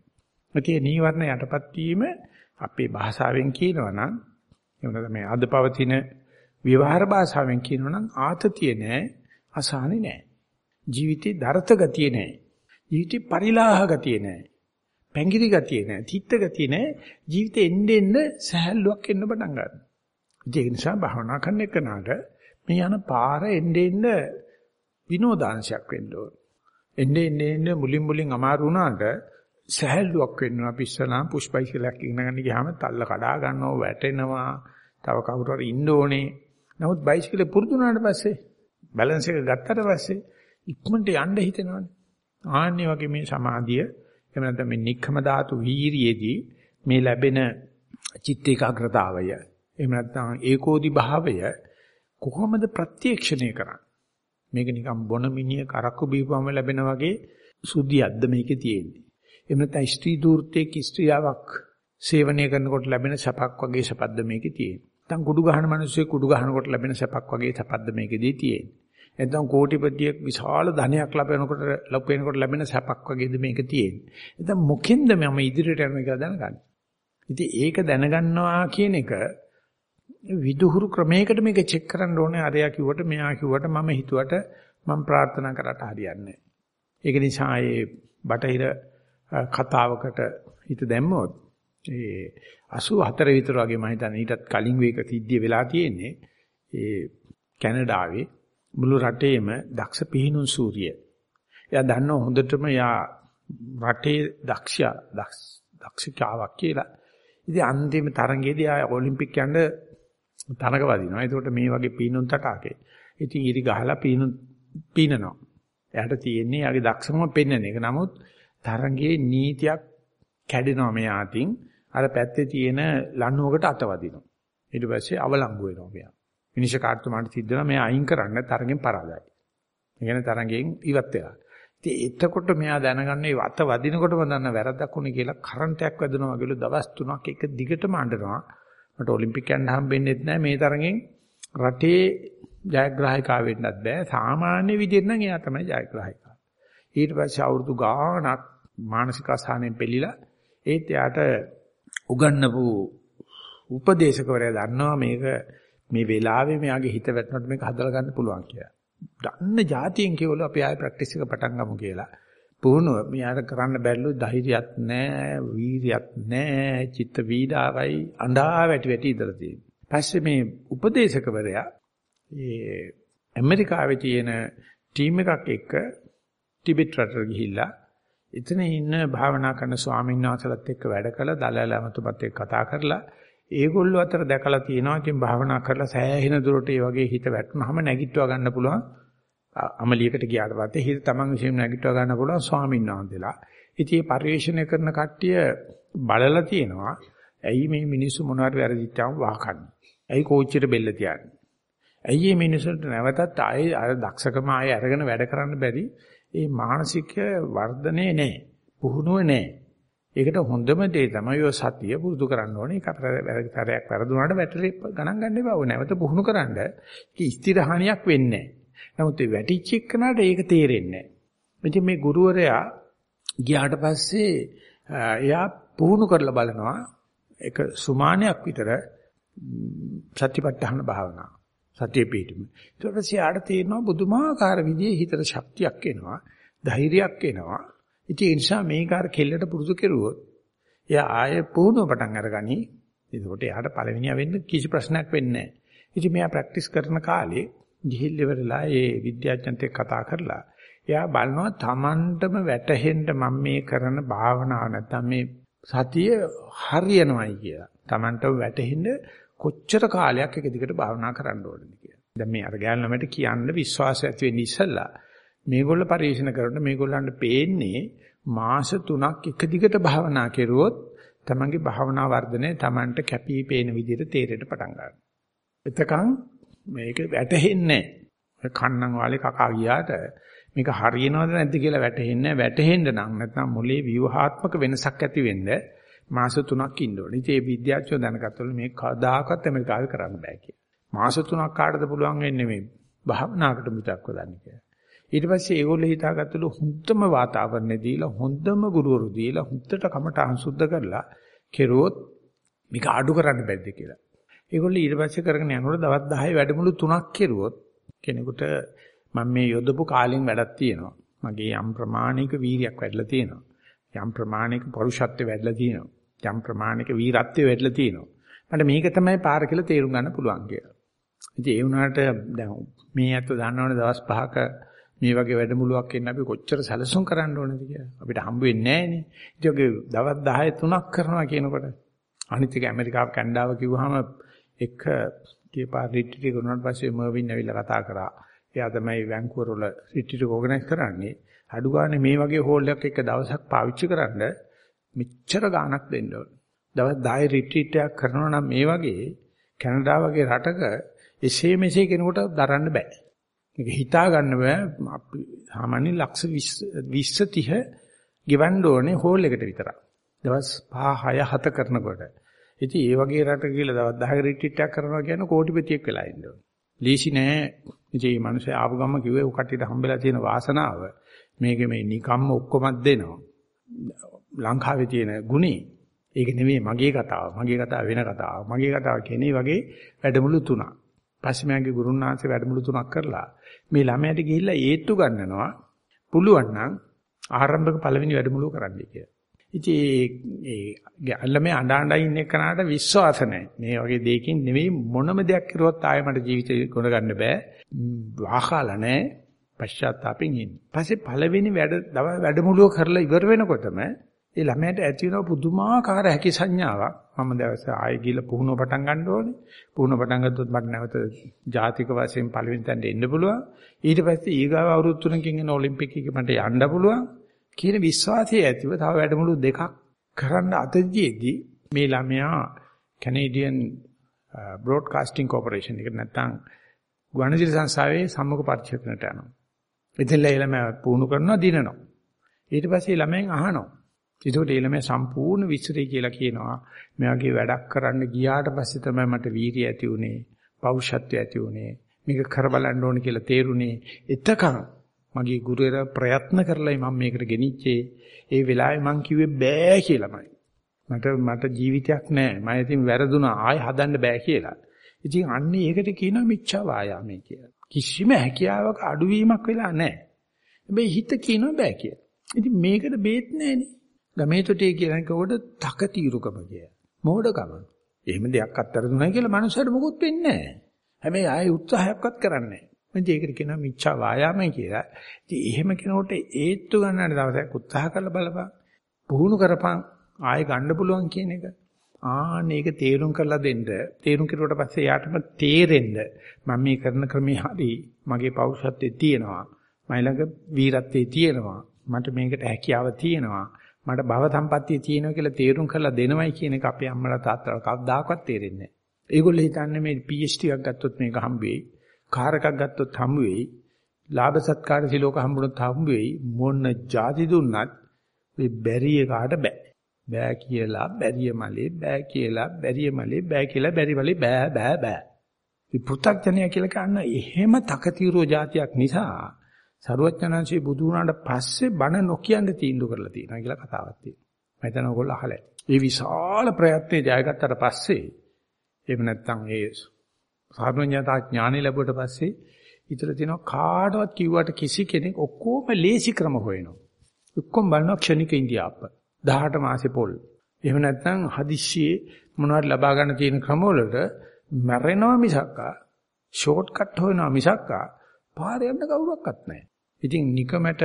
[SPEAKER 1] ඉතින් නීවරණ යටපත් වීම අපේ භාෂාවෙන් කියනවා නම් එවනද මේ අද පවතින විවහාර භාෂාවෙන් කියනොනම් ආතතිය නෑ අසහනෙ නෑ. ජීවිතේ දරත ගතිය නෑ. ජීවිතේ පරිලාහ ගතිය නෑ. පැංගිරි ගතිය නෑ. තිත්ත ගතිය නෑ. ජීවිතේ එන්න එන්න සහැල්ලුවක් එන්න පටන් ගන්නවා. ඒ නිසා භාවනා කරන එකනට මේ යන පාර එන්න එන්න විනෝදාංශයක් වෙන්න ඕන. එන්න එන්න එන්න මුලින් මුලින් අමාරු වුණාට සහැල්ලුවක් වෙනවා. අපි ඉස්සලා පුෂ්පයිසලක් ඉගෙන ගන්න ගියාම තල්ල කඩා ගන්නවා වැටෙනවා. තව කවුරු හරි ඉන්න ඕනේ. නමුත් බයිසිකලේ පුරුදු වුණාට පස්සේ බැලන්ස් එක ගත්තට පස්සේ ඉක්මනට යන්න හිතෙනවනේ. ආන්නේ වගේ මේ සමාධිය එහෙම නැත්නම් මේ නික්කම ධාතු වීරියේදී මේ ලැබෙන චිත්ත ඒකාග්‍රතාවය එහෙම නැත්නම් ඒකෝදි භාවය කොහොමද ප්‍රත්‍යක්ෂණය කරන්නේ? මේක නිකන් බොන මිනිහ කරක්කු බීපුවම ලැබෙන වගේ සුද්ධියක්ද මේකේ තියෙන්නේ. එහෙම නැත්නම් ස්ත්‍රී දූර්තයේ ස්ත්‍රියාවක් සේවනය කරනකොට ලැබෙන සපක් වගේ සපද්ද මේකේ තියෙන්නේ. නැත්නම් කුඩු ගහන මිනිස්සු කුඩු ගහනකොට ලැබෙන සැපක් වගේ සැපද්ද මේකෙදී තියෙන්නේ. නැත්නම් කෝටිපතියෙක් විශාල ධනයක් ලැබෙනකොට ලැබෙනකොට ලැබෙන සැපක් වගේද මේක තියෙන්නේ. නැත්නම් මොකෙන්ද මම ඉදිරියට යන්නේ කියලා දැනගන්නේ. ඉතින් ඒක දැනගන්නවා කියන එක විදුහුරු ක්‍රමයකට මේක චෙක් කරන්න ඕනේ. අරයා කිව්වට මෙයා කිව්වට මම හිතුවට මම ප්‍රාර්ථනා කරාට හරියන්නේ ඒක නිසා මේ බටහිර කතාවකට හිත දැම්මොත් ඒ 84 විතර වගේ මම හිතන්නේ ඊටත් කලින් වේක සිද්ධිය වෙලා තියෙන්නේ ඒ කැනඩාවේ මුළු රටේම දක්ෂ පිහිනුන් සූර්ය. එයා දන්නව හොඳටම යා රටේ දක්ෂයා දක්ෂිකාවක් කියලා. ඉතින් අන්තිම තරඟයේදී ආ ඔලිම්පික් යන්න තරඟ වදිනවා. ඒකට මේ වගේ පීනුන් තටාකේ. ඉතින් ඉරි ගහලා පීනුන් පීනනවා. එයාට තියෙන්නේ යාගේ දක්ෂම පෙන්වන එක. නමුත් තරඟයේ නීතියක් කැඩෙනවා මෙයාටින්. අර පැත්තේ තියෙන ලණුවකට අත වදිනවා. ඊට පස්සේ අවලංගු වෙනවා මෙයා. විනිශ්චය කාර්යතුමාට සිද්ධ වෙනවා මෙයා අයින් කරන්න තරගෙන් පරාදයි. ඒ කියන්නේ තරගෙන් ඉවත් වෙලා. ඉතින් එතකොට මෙයා දැනගන්නේ මේ අත වදිනකොටම දන්න වැරද්දක් වුණේ කියලා කරන්ට් එකක් වැදුනා වගේලු දවස් 3ක් එක දිගටම අඬනවා. මට ඔලිම්පික් යන්න හම්බෙන්නේ නැහැ මේ තරගෙන් රටේ ජයග්‍රාහකයා වෙන්නත් බෑ. සාමාන්‍ය විදිහට නම් එයා තමයි ජයග්‍රාහකයා. ඊට පස්සේ අවුරුදු ගාණක් මානසික අසහනෙන් පෙළිලා ඒත් එයාට උගන්නපු උපදේශකවරයා දන්නවා මේක මේ වෙලාවේ මෙයාගේ හිත වැටුණොත් මේක හදලා ගන්න පුළුවන් කියලා. දන්න જાතියෙන් කියවල අපි ආයෙ ප්‍රැක්ටිස් එක පටන් ගමු කියලා. පුහුණුව මෙයාට කරන්න බැරිලු ධෛර්යයක් නැහැ, වීරියක් නැහැ, චිත්ත වීඩාවයි අඬා වැටි වැටි ඉඳලා තියෙනවා. පස්සේ මේ උපදේශකවරයා ඒ ඇමරිකාවේ තියෙන ටීම් එකක් එක්ක ටිබෙට් රටට ගිහිල්ලා එතන ඉන්න භාවනා කරන ස්වාමීන් වහන්සේලාත් එක්ක වැඩ කළා දලලමතුපත් එක්ක කතා කරලා ඒගොල්ලෝ අතර දැකලා තියෙනවා ඉතින් භාවනා කරලා සෑහෙන දුරට ඒ වගේ හිත වැටුනහම නැගිටවා ගන්න පුළුවන් අමලියකට ගියාට පස්සේ හිත තමන් විසින් නැගිටවා ගන්න පුළුවන් ස්වාමීන් වහන්සේලා. ඉතින් මේ පරිශ්‍රණය කරන කට්ටිය බලලා තියෙනවා ඇයි මේ මිනිස්සු මොනවාරි වැරදිච්චාම වහකන්නේ. ඇයි කෝච්චියට බෙල්ල තියන්නේ. ඇයි මේ මිනිසුන්ට නැවතත් ආයේ අර දක්ෂකම ආයේ අරගෙන වැඩ කරන්න බැරි? ඒ මානසික වර්ධනේ නැහැ. පුහුණුව නැහැ. ඒකට හොඳම දේ තමයි ඔය සතිය පුරුදු කරන්න ඕනේ. ඒක වැරදිතරයක් වැරදුනාට වැටලි ගණන් ගන්න එපා. ඔය නැවත පුහුණු කරන්න. ඒක ස්ථිරහානියක් වෙන්නේ නැහැ. නමුත් ඒ වැටිච්ච එක්කනට ඒක තේරෙන්නේ නැහැ. ඉතින් මේ ගුරුවරයා ගියාට පස්සේ එයා පුහුණු කරලා බලනවා ඒක සුමානයක් විතර සත්‍යපට්ඨාන භාවනාව. සතිය පිටුම. ඊට පස්සේ ආඩ තේරෙනවා බුදුමාකාර විදිහේ හිතට ශක්තියක් එනවා, ධෛර්යයක් එනවා. ඉතින් ඒ නිසා මේක අර කෙල්ලට පුරුදු කෙරුවොත් එයා ආයෙ පුහුණුව පටන් අරගනි. එතකොට එයාට පළවෙනිය වෙන්න කිසි ප්‍රශ්නයක් වෙන්නේ නැහැ. ඉතින් මෙයා ප්‍රැක්ටිස් කරන කාලේ ගිහිල්ල ඉවරලා ඒ විද්‍යාඥයන්ට කතා කරලා එයා බලනවා Tamanටම වැටහෙන්න මම මේ කරන භාවනාව නැත්තම් මේ සතිය හරියනවයි කියලා. Tamanටම වැටහෙන්න කොච්චර කාලයක් එක දිගට භාවනා කරන්න ඕනද කියලා. දැන් මේ අර ගෑනු ළමයට කියන්න විශ්වාසය ඇති වෙන්න ඉස්සෙල්ලා මේගොල්ල පරිශන කරනකොට මේගොල්ලන්ට පේන්නේ මාස 3ක් එක දිගට භාවනා කෙරුවොත් තමන්ගේ භාවනා වර්ධනය තමන්ට කැපී පේන විදිහට තේරෙන්න පටන් ගන්නවා. එතකන් මේක වැටහෙන්නේ නැහැ. කන්නම් වාලේ කකා ගියාට මේක හරියනවද නැද්ද කියලා වැටහෙන්නේ වැටහෙන්න නම් නැත්නම් මොලේ ව්‍යුහාත්මක වෙනසක් ඇති වෙන්නේ මාස 3ක් ඉන්න ඕනේ. ඉතින් මේ විද්‍යාඥයෝ දැනගත්තොත් මේ කවදාකවත් ඇමරිකාවේ කරන්න බෑ කියලා. මාස 3ක් කාටද පුළුවන් වෙන්නේ මේ භාවනාවකට මිතක්ව දන්නේ කියලා. ඊට පස්සේ ඒගොල්ලෝ හිතාගත්තලු හොඳම වාතාවරණය දීලා හොඳම ගුරුවරු දීලා හුත්තට කමටහන් සුද්ධ කරලා කෙරුවොත් මේක අඩු කරන්න බැද්ද කියලා. ඒගොල්ලෝ ඊට පස්සේ කරගෙන යනකොට දවස් 10 වැඩමුළු 3ක් කෙරුවොත් කෙනෙකුට මම මේ යොදපු කාලෙන් වැඩක් තියෙනවා. මගේ යම් ප්‍රමාණික වීරියක් වැඩිලා තියෙනවා. යම් ප්‍රමාණික පරුෂත්වය වැඩිලා තියෙනවා. යම් ප්‍රමාණික වීරත්වය වැඩිලා තියෙනවා. මට මේක තමයි පාර කියලා තේරුම් ගන්න පුළුවන් කියලා. ඉතින් ඒ වුණාට දැන් මේ අත දන්නවනේ දවස් 5ක මේ වගේ වැඩමුළුවක් එන්න අපි කොච්චර සැලසුම් කරන්න ඕනද කියලා. අපිට හම්බ වෙන්නේ නැහනේ. ඉතින් ඔගේ දවස් 10 තුනක් කරනවා කියනකොට අනිත් එක ඇමරිකාව කැනඩාව කිව්වහම එක කීපාර රිට්‍රීට් කරනාට පස්සේ මර්වින් ඇවිල්ලා කතා කරා. එයා තමයි වැන්කුවර් වල රිට්‍රීට් ඕගනයිස් කරන්නේ. අඩු ගානේ මේ වගේ හෝල් එකක් එක දවසක් පාවිච්චි කරන්න මෙච්චර ගාණක් දෙන්න ඕන. දවස් 10 රිට්‍රීට් එකක් කරනවා නම් මේ වගේ කැනඩා වගේ රටක එසේ මෙසේ කෙනෙකුට දරන්න බෑ. මේක හිතා ගන්න බෑ අපි සාමාන්‍ය ලක්ෂ 20 30 ගෙවන්න ඕනේ හෝල් එකට විතරක්. දවස් 5 6 7 කරනකොට. ඉතින් ඒ වගේ රටක කියලා දවස් 10 රිට්‍රීට් එකක් කරනවා කියන්නේ කෝටිපතියෙක් වෙලා ඉන්න ඕනේ. ලීසි නෑ. ඉතින් මේ මිනිස්සු ආපු ගම කිව්වේ ඔය කට්ටියට හම්බෙලා තියෙන වාසනාව මේක මේ නිකම්ම ඔක්කොමත් දෙනවා. ලංකාවේ තියෙන ගුණේ ඒක නෙමෙයි මගේ කතාව. මගේ කතාව වෙන කතාවක්. මගේ කතාව කියන්නේ වගේ වැඩමුළු තුනක්. පස්සේ මගේ ගුරුනාංශේ වැඩමුළු තුනක් කරලා මේ ළමයාට ගිහිල්ලා ඒත්තු ගන්නනවා පුළුවන් නම් ආරම්භක පළවෙනි වැඩමුළුව කරන්න කියලා. ඉතින් ඒ ළමයා අඬ අඬ ඉන්න එකනට විශ්වාස නැහැ. මේ වගේ දෙයකින් නෙවෙයි මොනම දෙයක් කරුවොත් ආයෙ මට ජීවිතේ ගොඩ ගන්න බෑ. වාහාලා නැහැ. පශ්චාත්තාපෙන් ඉන්නේ. පස්සේ පළවෙනි වැඩ වැඩමුළුව කරලා ඉවර වෙනකොටම ඒ ළමයාට ඇති වෙන පුදුමාකාර හැකි සංඥාවක්. මම දවස් ආයෙ ගිහලා පුහුණුව පටන් ගන්න ඕනේ. පුහුණුව පටන් ගත්තොත් මට නැවත ජාතික වශයෙන් පළවෙනි තැනට එන්න පුළුවන්. ඊට පස්සේ ඊගාව අවුරුදු තුනකින් එන ඔලිම්පික් එකේ මට යන්න පුළුවන්. කියන විශ්වාසය ඇතිව තව වැඩමුළු දෙකක් කරන්න අතදීදී මේ ළමයා කැනේඩියන් බ්‍රෝඩ්කාස්ටිං කෝපරේෂන් එකට නැත්තම් ගුවන්විදුලි සංස්ථාවේ සම්මුඛ පරිචයකට යනවා. ඉතින් ළමයා පුහුණු කරනවා දිනනවා. ඊට පස්සේ ළමයන් අහනවා. ඒකට ඒ ළමයා සම්පූර්ණ විස්තරය කියලා කියනවා. මේ වගේ වැඩක් කරන්න ගියාට පස්සේ තමයි මට වීරිය ඇති උනේ, පෞරුෂත්වය ඇති උනේ. මේක කර බලන්න ඕනේ කියලා තේරුනේ. එතකන් මගේ ගුරුවරයා ප්‍රයත්න කරලායි මම මේකට ගෙනිච්චේ. ඒ වෙලාවේ මං කිව්වේ බෑ කියලාමයි. මට මට ජීවිතයක් නැහැ. මම ඉතින් වැරදුනා. ආයෙ හදන්න බෑ කියලා. ඉතින් අන්නේ ඒකට කියනවා මිච්ඡා වායාමයේ කියලා. කිසිම හැකියාවක අඩුවීමක් වෙලා නැහැ. හැබැයි හිත කියනවා බෑ කියලා. ඉතින් මේකට බේත් නැහැනේ. ගමේ තොටේ කියන කවට තක తీරුකම කිය. මෝඩකම. එහෙම දෙයක් අත්තර දුන්නා කියලා මනුස්සයට මොකුත් වෙන්නේ නැහැ. හැබැයි ආයෙ උත්සාහයක්වත් කරන්නේ නැහැ. මම ඒකට කියනවා මිච්ඡා වායාමයි කියලා. ඉතින් එහෙම කෙනෙකුට ඒත්තු ගන්නට දවසක් උත්සාහ කරලා බලපන්. පුහුණු කරපන් ආයෙ ගන්න පුළුවන් කියන එක. ආන්න ඒක තේරුම් කරලා දෙන්න. තේරුම් කරුවට පස්සේ යාටම තේරෙන්න මම මේ කරන ක්‍රමේ හරි මගේ පෞරුෂත්වයේ තියෙනවා. මයිලඟ වීරත්වයේ තියෙනවා. මට මේකට හැකියාව තියෙනවා. මට භව සම්පත්තිය තියෙනවා කියලා තේරුම් කරලා දෙනවයි කියන එක අපේ අම්මලා තාත්තලා කවදාකවත් තේරෙන්නේ නැහැ. ඒගොල්ලෝ හිතන්නේ මේ PhD එකක් ගත්තොත් මේක හම්බෙයි. කාර් එකක් ගත්තොත් හම්බ වෙයි. ලාභ සත්කාර සිලෝක හම්බුනොත් හම්බ වෙයි. මොන જાති දුන්නත් මේ බැරි එකාට බෑ. බෑ කියලා බැරිය මලේ බෑ කියලා බැරිය මලේ බෑ කියලා බැරි මලේ බෑ බෑ බෑ. මේ පෘථග්ජනය කියලා කන්න එහෙම තකතිරෝ જાතියක් නිසා සරුවචනංශී බුදු වුණාට පස්සේ බණ නොකියන්න තීන්දුව කරලා තියෙනවා කියලා කතාවක් තියෙනවා. මම හිතනවා ඔයගොල්ලෝ අහලා ඇති. මේ විශාල ප්‍රයත්නේ ජයගත්තට පස්සේ එහෙම නැත්නම් ඒ සාධුඥතා ඥානෙ ලැබුවට පස්සේ ඊතර තියෙනවා කාටවත් කිව්වට කිසි කෙනෙක් ඔක්කොම ලේසි ක්‍රම හොයනවා. ඔක්කොම බලනවා ක්ෂණික ඉන්දියාප්ප. 18 මාසේ පොල්. එහෙම නැත්නම් හදිස්සියේ මොනවද ලබා ගන්න තියෙන ක්‍රමවලට මැරෙනවා මිසක්කා ෂෝට් කට් හොයනවා මිසක්කා පාරේ යන්න කවුරක්වත් නැහැ. ඉතින් නිකමට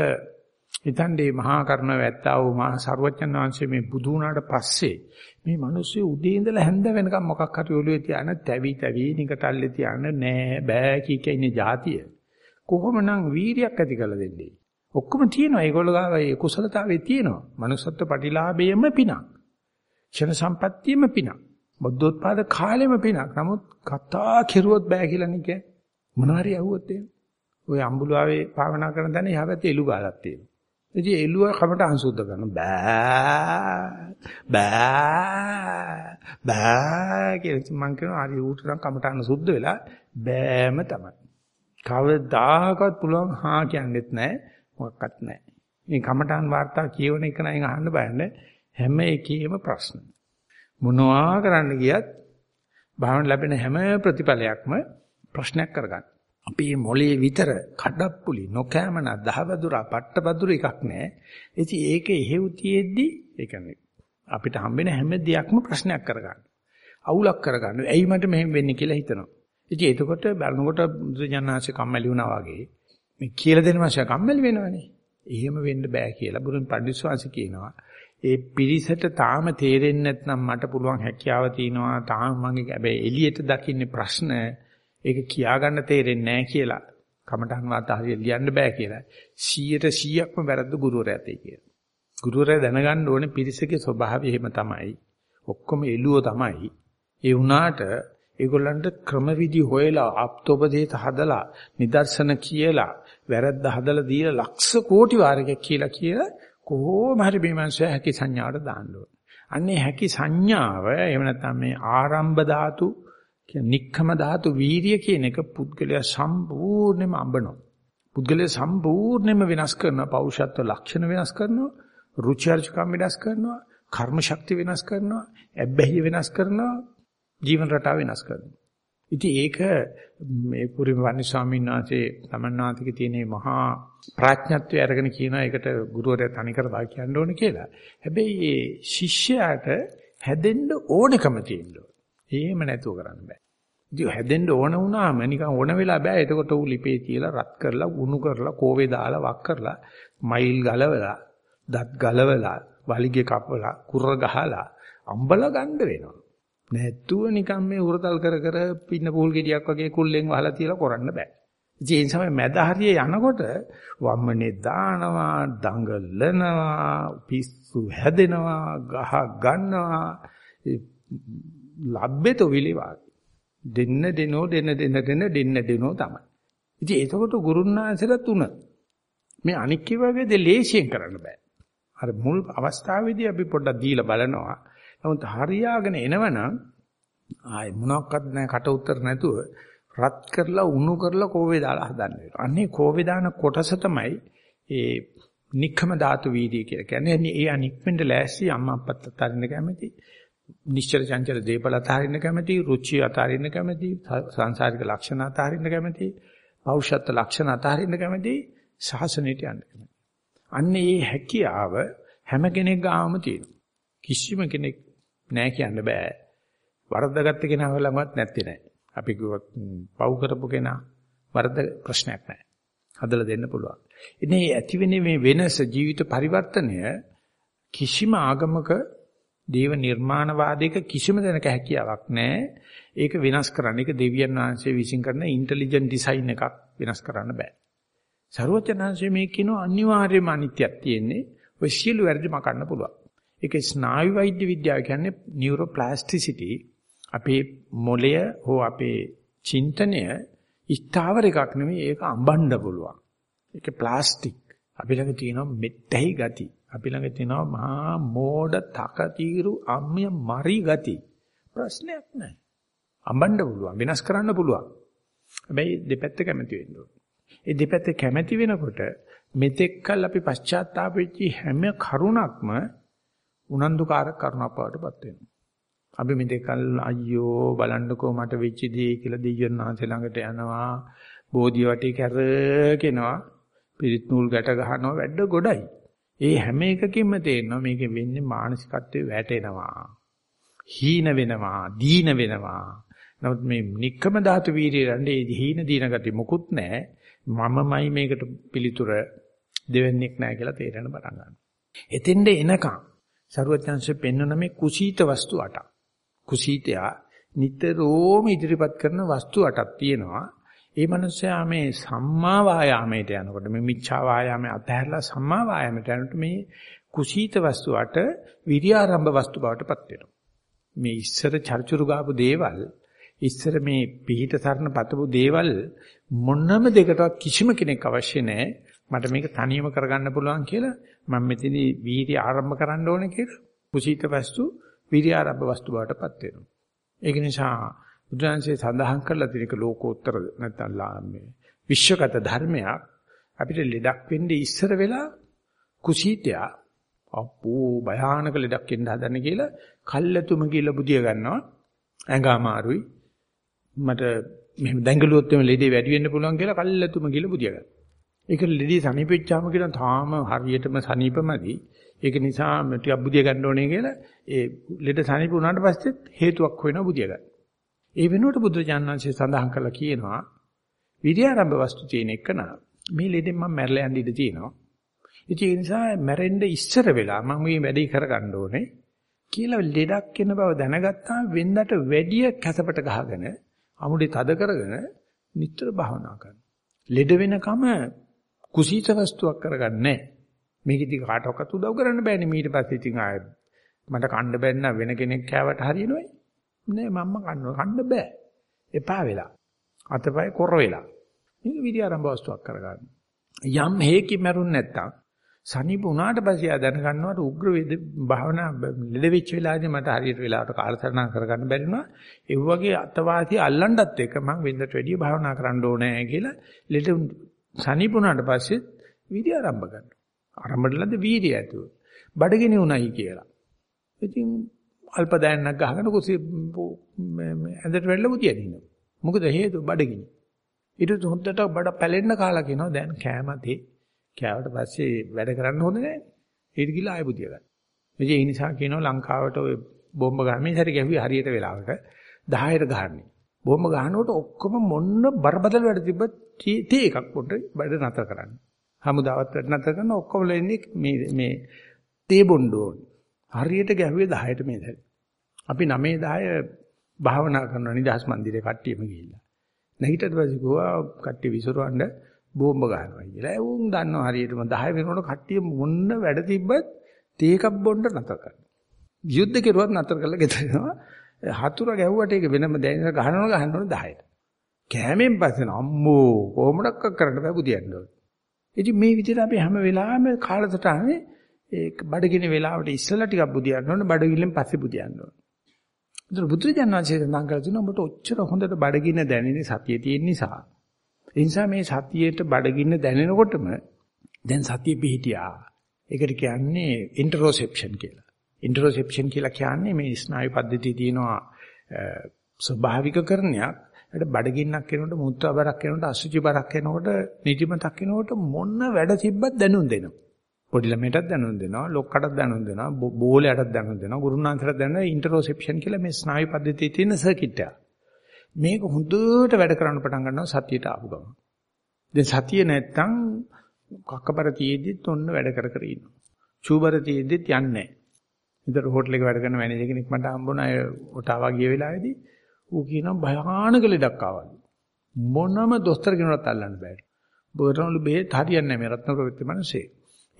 [SPEAKER 1] හිතන්නේ මහා කරුණාව ඇත්තා වූ මහා සරුවච්චන් වහන්සේ මේ බුදු වුණාට පස්සේ මේ මිනිස්සු උදේ ඉඳලා හැන්ද වෙනකම් මොකක් හරි ඔළුවේ තියාන තැවි තැවි නිකටල්ලේ තියාන නෑ බෑ කී කිය ඉන්නේ જાතිය. කොහොමනම් වීරියක් ඇති කළ දෙන්නේ? ඔක්කොම තියෙනවා. ඒගොල්ලෝ ගාව ඒ කුසලතාවේ තියෙනවා. manussත්ව ප්‍රතිලාභයෙන්ම පිනක්. ක්ෂණ සම්පත්තියෙම පිනක්. බුද්ධෝත්පාද කාලෙම පිනක්. නමුත් කතා කෙරුවොත් බෑ කියලා නේ මොනවාරි ඇහුවොත් එහෙම. ওই අම්බුලාවේ භාවනා කරන තැන එහා පැත්තේ එළු ගාලක් තියෙනවා. ඉතින් එළුව කමට අංශුද්ධ කරන බෑ බෑ බෑ කියලා මං කියනවා හරි ඌට නම් කමට අන්න සුද්ධ වෙලා බෑම තමයි. කවදාකවත් පුළුවන් හා කියන්නෙත් නැහැ මොකක්වත් නැහැ. මේ කමටහන් වාර්තා කියවන එක නයින් අහන්න බයන්නේ හැම එකේම ප්‍රශ්න. මොනවා කරන්න ගියත් භාවන ලැබෙන හැම ප්‍රතිඵලයක්ම ප්‍රශ්නයක් කරගන්න. අපේ මොලේ විතර කඩප්පුලි නොකෑමන දහවදුරා පට්ටබදුර එකක් නැහැ. ඉතින් ඒක එහෙව් තියෙද්දි ඒ කියන්නේ අපිට හම්බෙන හැම දෙයක්ම ප්‍රශ්නයක් කරගන්න. අවුලක් කරගන්න. ඇයි මට මෙහෙම වෙන්නේ කියලා හිතනවා. ඉතින් එතකොට බලනකොට බුදුජානනාංශ කම්මැලි වුණා වගේ මේ කියලා දෙන මාෂා කම්මැලි වෙනවනේ. එහෙම වෙන්න බෑ කියලා බුදුන් පඬිස්වාංශ කියනවා. ඒ පිරිසට තාම තේරෙන්නේ නැත්නම් මට පුළුවන් හැකියාව තියෙනවා. තාම මගේ හැබැයි එළියට දකින්නේ ප්‍රශ්න ඒක කියාගන්න තේරෙන්නේ නැහැ කියලා. කමටහන් වාර්තා හරියට ලියන්න බෑ කියලා. 100ට 100ක්ම වැරද්ද ගුරුවරයාට කියලා. ගුරුවරයා දැනගන්න ඕනේ පිරිසකේ ස්වභාවය එහෙම තමයි. ඔක්කොම එළුව තමයි. ඒ වුණාට ඒගොල්ලන්ට ක්‍රමවිදි හොයලා ආප්තෝපදේශ හදලා නිදර්ශන කියලා වැරද්ද හදලා දීලා ලක්ෂ කෝටි වාරයක් කියලා කියලා කොහොම හරි මේ මනුස්සයා හැකි සංඥාවට දාන්න ඕනේ. අන්නේ හැකි සංඥාව එහෙම නැත්නම් මේ ආරම්භ ධාතු කියන නික්කම ධාතු වීරිය කියන එක පුද්ගලයා සම්පූර්ණයෙන්ම අඹනවා. පුද්ගලයා සම්පූර්ණයෙන්ම වෙනස් කරනවා පෞෂත්ව ලක්ෂණ වෙනස් කරනවා රුචි අරුචිකම් වෙනස් කරනවා කර්ම ශක්තිය වෙනස් කරනවා ඇබ්බැහිය වෙනස් කරනවා ජීවන රටාව වෙනස් කරනවා. ඉතින් ඒක මේ පුරිම වන්නේ ස්වාමීන් වහන්සේ තමන්නාතිකේ තියෙන මහා ප්‍රඥත්වය අරගෙන කියනවා ඒකට ගුරුවරයා තනිකර බා කියන්න ඕනේ කියලා. හැබැයි මේ ශිෂ්‍යයාට හැදෙන්න ඕනකම තියෙනවා. එහෙම නැතුව කරන්න බෑ. ඉතින් හැදෙන්න ඕන වුණාම නිකන් ඕන වෙලා බෑ. එතකොට ඌ ලිපේ තියලා රත් කරලා උණු කරලා කෝවේ දාලා වක් කරලා මයිල් ගලවලා දත් ගලවලා වලිගේ කපලා කුර ගහලා අම්බල ගන්න වෙනවා. නැත්තුව නිකන් මේ උරතල් කර කර පින්න පූල් ගෙඩියක් වගේ කුල්ලෙන් වහලා තියලා කරන්න බෑ. ඉතින් ඒ නිසා මැද හරිය යනකොට වම්මනේ දානවා, දඟලනවා, පිස්සු හැදෙනවා, ගහ ගන්නවා. ලබ්බෙතෝ විලිවා. දෙන්න දෙනෝ දෙන්න දෙන්න දෙන්න දෙන්න දෙනෝ තමයි. ඉතින් එතකොට ගුරුන්නාන්සලා තුන. මේ අනික් වගේ දෙ ලේසියෙන් කරන්න බෑ. අර මුල් අවස්ථාවේදී අපි පොඩ්ඩක් දීලා බලනවා. නමුත් හරියාගෙන එනවනම් ආයේ මොනවත් නැහැ කට උතර නැතුව රත් කරලා උණු කරලා කෝවේ දාලා හදන්න වෙනවා. අන්නේ කෝවේ දාන කොටස තමයි ඒ නික්කම ධාතු වීර්ය කියලා කියන්නේ. ඒ අනික්මෙන්ද ලෑස්ති අම්මා අප්පත් අතරින්න කැමති. නිශ්චල චංචල දේපල අතරින්න කැමති. රුචි අතරින්න කැමති. සංසාරික ලක්ෂණ අතරින්න කැමති. පෞෂත්ව ලක්ෂණ අතරින්න කැමති. ශාසනයට යන්න කැමති. අන්නේ මේ හැකියාව හැම කෙනෙක් ගාම තියෙනවා. කිසිම කෙනෙක් නෑ කියන්න බෑ. වරද්දාගත්ත කෙනා ළඟවත් නැත්තේ නෑ. අපි කිව්වොත් පව් කරපු කෙනා වරද ප්‍රශ්නයක් නෑ. හදලා දෙන්න පුළුවන්. ඉතින් ඇතිවෙන මේ වෙනස ජීවිත පරිවර්තනය කිසිම ආගමක දේව නිර්මාණවාදයක කිසිම දෙනක හැකියාවක් නැහැ. ඒක වෙනස් කරන්න. ඒක දෙවියන් වහන්සේ විසින් කරන ඉන්ටෙලිජන්ට් ඩිසයින් එකක් වෙනස් කරන්න බෑ. සරුවචනංශයේ මේ කියන අනිවාර්යම අනිත්‍යයක් තියෙන්නේ. ඔය සියලු වැරදි මකන්න පුළුවන්. ඒක ස්නායු වෛද්‍ය විද්‍යාව කියන්නේ නියුරෝප්ලාස්ටිසිටි අපේ මොළය හෝ අපේ චින්තනය ස්ථාවර එකක් නෙමෙයි ඒක අඹන්න පුළුවන්. ඒක ප්ලාස්ටික්. අපි ළඟ තියෙනවා මෙත්තැහි ගති. අපි ළඟ තියෙනවා මහා මෝඩ තකතිරු අම්මිය මරි ගති. ප්‍රශ්නයක් නැහැ. අඹන්න පුළුවන් වෙනස් කරන්න පුළුවන්. හැබැයි දෙපැත්ත කැමති වෙන්න ඕනේ. ඒ දෙපැත්ත කැමති වෙනකොට මෙතෙක්කල් අපි පශ්චාත්තාප වෙච්ච හැම කරුණක්ම උනන්දුකාරක කරුණක් බවටපත් වෙනවා. අපි මෙතෙක්කල් අයියෝ බලන්නකෝ මට වෙච්ච දේ කියලා දෙවියන් වහන්සේ ළඟට යනවා. බෝධිය වටේ කැරකෙනවා. පිරිත් නූල් ගැට ගහනවා වැඩ ගොඩයි. ඒ හැම එකකින්ම තේරෙනවා මේකෙ වෙන්නේ මානසිකත්වයේ වැටෙනවා. හීන වෙනවා, දීන වෙනවා. නමුත් මේ නික්කම ධාතු වීර්යය රණ්ඩේ හීන දීන ගති මොකුත් නැහැ. මමමයි මේකට පිළිතුර දෙවෙන්නේක් නැහැ කියලා තේරෙන පටන් ගන්නවා. එතෙන්ද එනකන් සරුවචන්සේ පෙන්වන මේ කුසීත වස්තු අටක්. කුසීතයා නිතරම ඉදිරිපත් කරන වස්තු අටක් තියෙනවා. ඒ මනුස්සයා මේ සම්මා වායාමයට යනකොට මේ මිච්ඡා වායාමයේ අතහැරලා සම්මා වායාමයට යනකොට මේ කුසීත වස්තු අට විරියාරම්භ වස්තු බවට පත් වෙනවා. මේ ඉස්සර චර්චුරු ගාපු දේවල් ඉස්සර මේ පිහිට සරණ පතපු දේවල් මොනම දෙකටවත් කිසිම කෙනෙක් අවශ්‍ය නැහැ. මට මේක තනියම කරගන්න පුළුවන් කියලා මම මෙතනදී වීර්ය ආරම්භ කරන්න ඕනේ කියලා. කුසීත වස්තු වීර්ය ආරම්භ වස්තු බවටපත් වෙනවා. ඒක නිසා බුදුන්සේ සඳහන් කරලා තියෙනක ලෝකෝත්තර නැත්නම් මේ විශ්වගත ධර්මයක් අපිට ලෙඩක් වෙන්නේ ඉස්සර වෙලා කුසීතයා. අපෝ භයානක ලෙඩක් එන්න හදන කියලා කල්ැතුම කියලා බුදිය ගන්නවා. ඇඟ අමාරුයි මට මෙහෙම දැඟලුවොත් එමෙ ලෙඩේ වැඩි වෙන්න පුළුවන් කියලා කල්ැතුම කියලා බුදිය ගන්නවා. ඒක ලෙඩේ සනීපෙච්චාම කියන තාම හරියටම සනීපමදි. ඒක නිසා ටිකක් බුදිය ගන්න ඕනේ කියලා ඒ ලෙඩ සනීප වුණාට පස්සෙත් හේතුවක් වෙනවා බුදිය ගන්න. ඒ වෙනුවට බුදුරජාණන්සේ සඳහන් කළා කියනවා විද්‍යාරම්භ වස්තු තියෙන එක නා මේ ලෙඩෙන් මම මැරලා යන්න ඉඩ තියෙනවා. ඉතින් ඒ නිසා මැරෙන්න ඉස්සර වෙලා මම මේ වැඩේ කරගන්න ඕනේ කියලා ලෙඩක් වෙන බව දැනගත්තාම වෙන්දට වැඩිය කැසපට ගහගෙන අමුඩේ තද කරගෙන නිතර භාවනා කරනවා. ලෙඩ වෙනකම කුසීත වස්තුවක් කරගන්නේ මේක ඉතින් කාටවත් උදව් කරන්න බෑනේ ඊට පස්සේ ඉතින් ආය මට කන්න බැන්න වෙන කෙනෙක් කෑවට හරියනවයි නෑ මම්ම කන්න කන්න බෑ එපා වෙලා අතපය කොර වෙලා මේක විදි ආරම්භ වස්තුවක් කරගන්න යම් හේකින් මරුන් නැත්තම් සනීප වුණාට පස්සේ ආ දැනගන්නවට උග්‍ර වේද භාවනා ලෙඩ වෙච්ච වෙලාවේදී මට හරියට වෙලාවට කාලසටහන කරගන්න බැරි වුණා ඒ වගේ අතවාසිය අල්ලන්නත් එක මම වෙනදට වැඩිය භාවනා කරන්න ඕනේ කියලා ලෙඩ සනීපුණාට පස්සේ වීර්ය ආරම්භ කරනවා. ආරම්භලද වීර්ය ඇතුව. බඩගිනි උණයි කියලා. ඉතින් අල්ප දැනනක් ගහගෙන කුසී ඇඳට වැල්ල බුදිය දිනවා. මොකද හේතුව බඩගිනි. ඊට හොද්දට බඩ පැලෙන්න කාලා කියනවා දැන් කෑමතේ කෑවට පස්සේ වැඩ කරන්න හොඳ නැහැ. ඊට ගිහලා ආය බුදිය ගන්න. ඒ නිසා කියනවා ලංකාවට ඔය බෝම්බ ගහන්නේ සැරි ගැහුවේ හරියට වෙලාවට 10ට ගහන්නේ. බෝම්බ ගහනකොට ඔක්කොම මොන්න බරපතල වැඩ තිබ්බත් තේ එකක් පොඩ්ඩ බඩ නතර කරන්න. හමුදාවත් වැඩ නතර කරන ඔක්කොම එන්නේ මේ මේ තේ බොන්න ඕන. හරියට ගැහුවේ 10ට මේ දැරි. අපි 9 10 භාවනා කරන නිදහස් මන්දිරේ කට්ටියම ගිහිල්ලා. නැගිටට පස්සේ ගෝවා කට්ටිය විසිරවන්න බෝම්බ ගහනවා කියලා. ඒ උන් දන්නවා හරියටම 10 වෙනකොට කට්ටිය මොන්න වැඩ තිබ්බත් තේ එකක් බොන්න නතර කරනවා. යුද්ධ කෙරුවත් නතර කරලා ගෙදර යනවා. හතුර ගැහුවට ඒක වෙනම දැනෙන ගහනවා ගහන්න ඕනේ 10ට. කෑමෙන් පස්සේ අම්මෝ කොහොමඩක් කරන්න බෑ බුදියන්න ඕනේ. ඉතින් මේ විදිහට අපි හැම වෙලාවෙම කාලසටහනේ ඒ බඩගිනි වෙලාවට ඉස්සලා ටිකක් බුදියන්න ඕනේ බඩගිල්ලෙන් පස්සේ බුදියන්න ඕනේ. ඒතර බුදුරජාණන් වහන්සේ සඳහන් කරලා තිනවා ඔබට ඔච්චර හොඳට බඩගින්න දැනෙන්නේ සතිය තියෙන නිසා. ඒ නිසා මේ සතියේට බඩගින්න දැනෙනකොටම දැන් සතිය පිහිටියා. ඒකට කියන්නේ ඉන්ටරොසෙප්ෂන් කියලා. ඉන්ටරොසෙප්ෂන් කියලා කියන්නේ මේ ස්නායු පද්ධතිය තියෙනවා ස්වභාවික කරණයක්. ඒකට බඩගින්නක් වෙනකොට මුත්‍රා බරක් වෙනකොට අසුචි බරක් වෙනකොට නිදිමතක් වෙනකොට මොන වැඩ තිබ්බත් දැනුම් දෙනවා. පොඩි ළමයටත් දැනුම් දෙනවා, ලොක්කටත් දැනුම් දෙනවා, බෝලයටත් දැනුම් දෙනවා, ගුරුනාන්තරට දැනුම් ඉන්ටරොසෙප්ෂන් කියලා මේ ස්නායු පද්ධතියේ තියෙන සර්කිට් එක. මේක හොඳට වැඩ කරන්න පටන් ගන්නවා සතියට ආපු ගමන්. දැන් සතිය නැත්තම් කක්කබර තියේදිත් ඔන්න වැඩ කර කර ඉන්නවා. චූබර තියේදිත් යන්නේ නැහැ. ඉතින් හෝටල් එක වැඩ කරන මැනේජර් කෙනෙක් මට හම්බුණා ඒ ඔටාවා ගිය වෙලාවේදී ඌ කියනවා භයානක ලෙඩක් ආවා. මොනම දොස්තර කෙනෙකුට අල්ලන්න බෑ. බොරනලු බෙහෙත් හරියන්නේ නැහැ මේ රත්නපුර වෙච්ච මිනිස්සේ.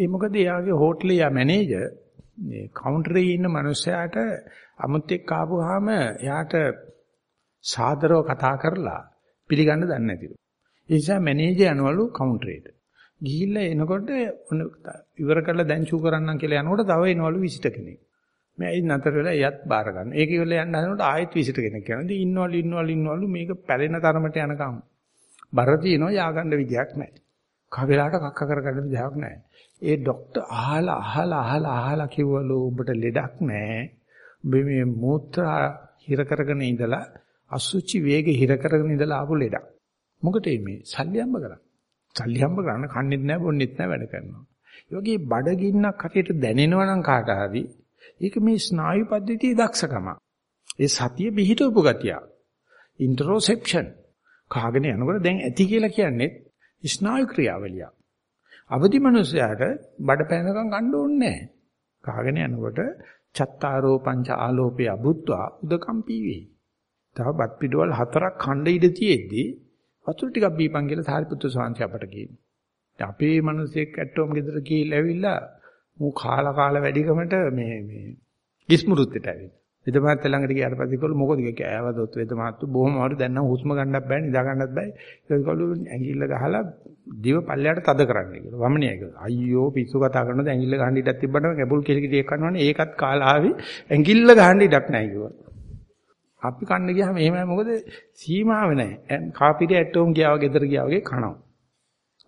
[SPEAKER 1] ඒ මොකද එයාගේ හෝටලේ යා මැනේජර් මේ කවුන්ටරේ ඉන්න මිනිස්සයාට අමුත්‍යක් ආපුවාම එයාට සාදරව කතා කරලා පිළිගන්න දන්නේ නැතිලු. ඒ නිසා මැනේජර් යනවලු කවුන්ටරේට. ගිහිල්ලා එනකොට ඉවර කරලා දැන් ෂූ කරන්නම් කියලා යනකොට තව එනවලු විසිට කෙනෙක්. මේ ඇයි නතර වෙලා එයත් බාර ගන්න. ඒක ඉවරලා යන්න හදනකොට ආයෙත් විසිට කෙනෙක් යනවා. ඉතින් ඉන්නවලු ඉන්නවලු ඉන්නවලු මේක පැලෙන තරමට යනකම්. බර තියනවා යාගන්න විදියක් නැහැ. කවලාට කක්ක කරගන්න විදියක් නැහැ. ඒ ડોක්ටර් අහලා අහලා අහලා අහලා කිව්වලු උඹට ලෙඩක් නැහැ. උඹ මේ මූත්‍රා හිර කරගෙන ඉඳලා අසුචි වේග හිර කරගෙන ඉඳලා ආපු ලෙඩක්. මොකද මේ සල්ලි හම්බ කරන්නේ. සල්ලි හම්බ කරන්න කන්නේත් නැහැ බොන්නේත් නැහැ වැඩ කරනවා. ඒ වගේ බඩගින්නක් හරියට දැනෙනවා නම් කාට හරි ඒක මේ ස්නායු පද්ධතියේ දක්ෂකම. ඒ සතිය පිහිටවපු ගතිය. ඉන්ටරොසෙප්ෂන්. කාගෙන යනකොට දැන් ඇති කියලා කියන්නේ ස්නායු ක්‍රියාවලිය. අවදි මනුස්සයාට බඩ පැනකම් ගන්න ඕනේ නැහැ. කාගෙන යනකොට චත්තාරෝ පංච ආලෝපේ අබුත්වා උදකම්පී වේ. තව බත් පිටවල් හතරක් ඛණ්ඩ ඉඳ තියෙද්දි වතුර ටිකක් බීපන් කියලා සාරිපුත්‍ර ස්වාමීන් අපට කියනවා. අපේ මිනිස්සෙක් ඇටෝම් ගෙදර ගිහිල්ලා ඇවිල්ලා මූ කාලා කාලා වැඩිකමට මේ මේ කිස්මුරුත්තට ඇවිල්ලා. වෙද මහත්තයා ළඟට ගියාට පස්සේ කිව්වලු මොකද කෑවදොත් වෙද මහත්තු බොහොම හරි දැන් නම් හුස්ම ගන්නත් බෑ නිදා ගන්නත් බෑ. ඒකවලු ඇඟිල්ල ගහලා දිව පල්ලයට තද කරන්න කියලා. වමනියයි කියලා. අයියෝ පිස්සු කතා කරනද ඇඟිල්ල ගහන්න ඉඩක් තිබ්බනම් කැබුල් කෙලි කිඩියක් කනවනේ ඒකත් කාලා ආවේ ඇඟිල්ල ගහන්න ඉඩක් නැහැ කිව්වා. අපි කන්න ගියාම එහෙමයි මොකද සීමාව නැහැ. කාපිරේ ඇටෝම් ගියා වගේ ගෙදර ගියා වගේ කනවා.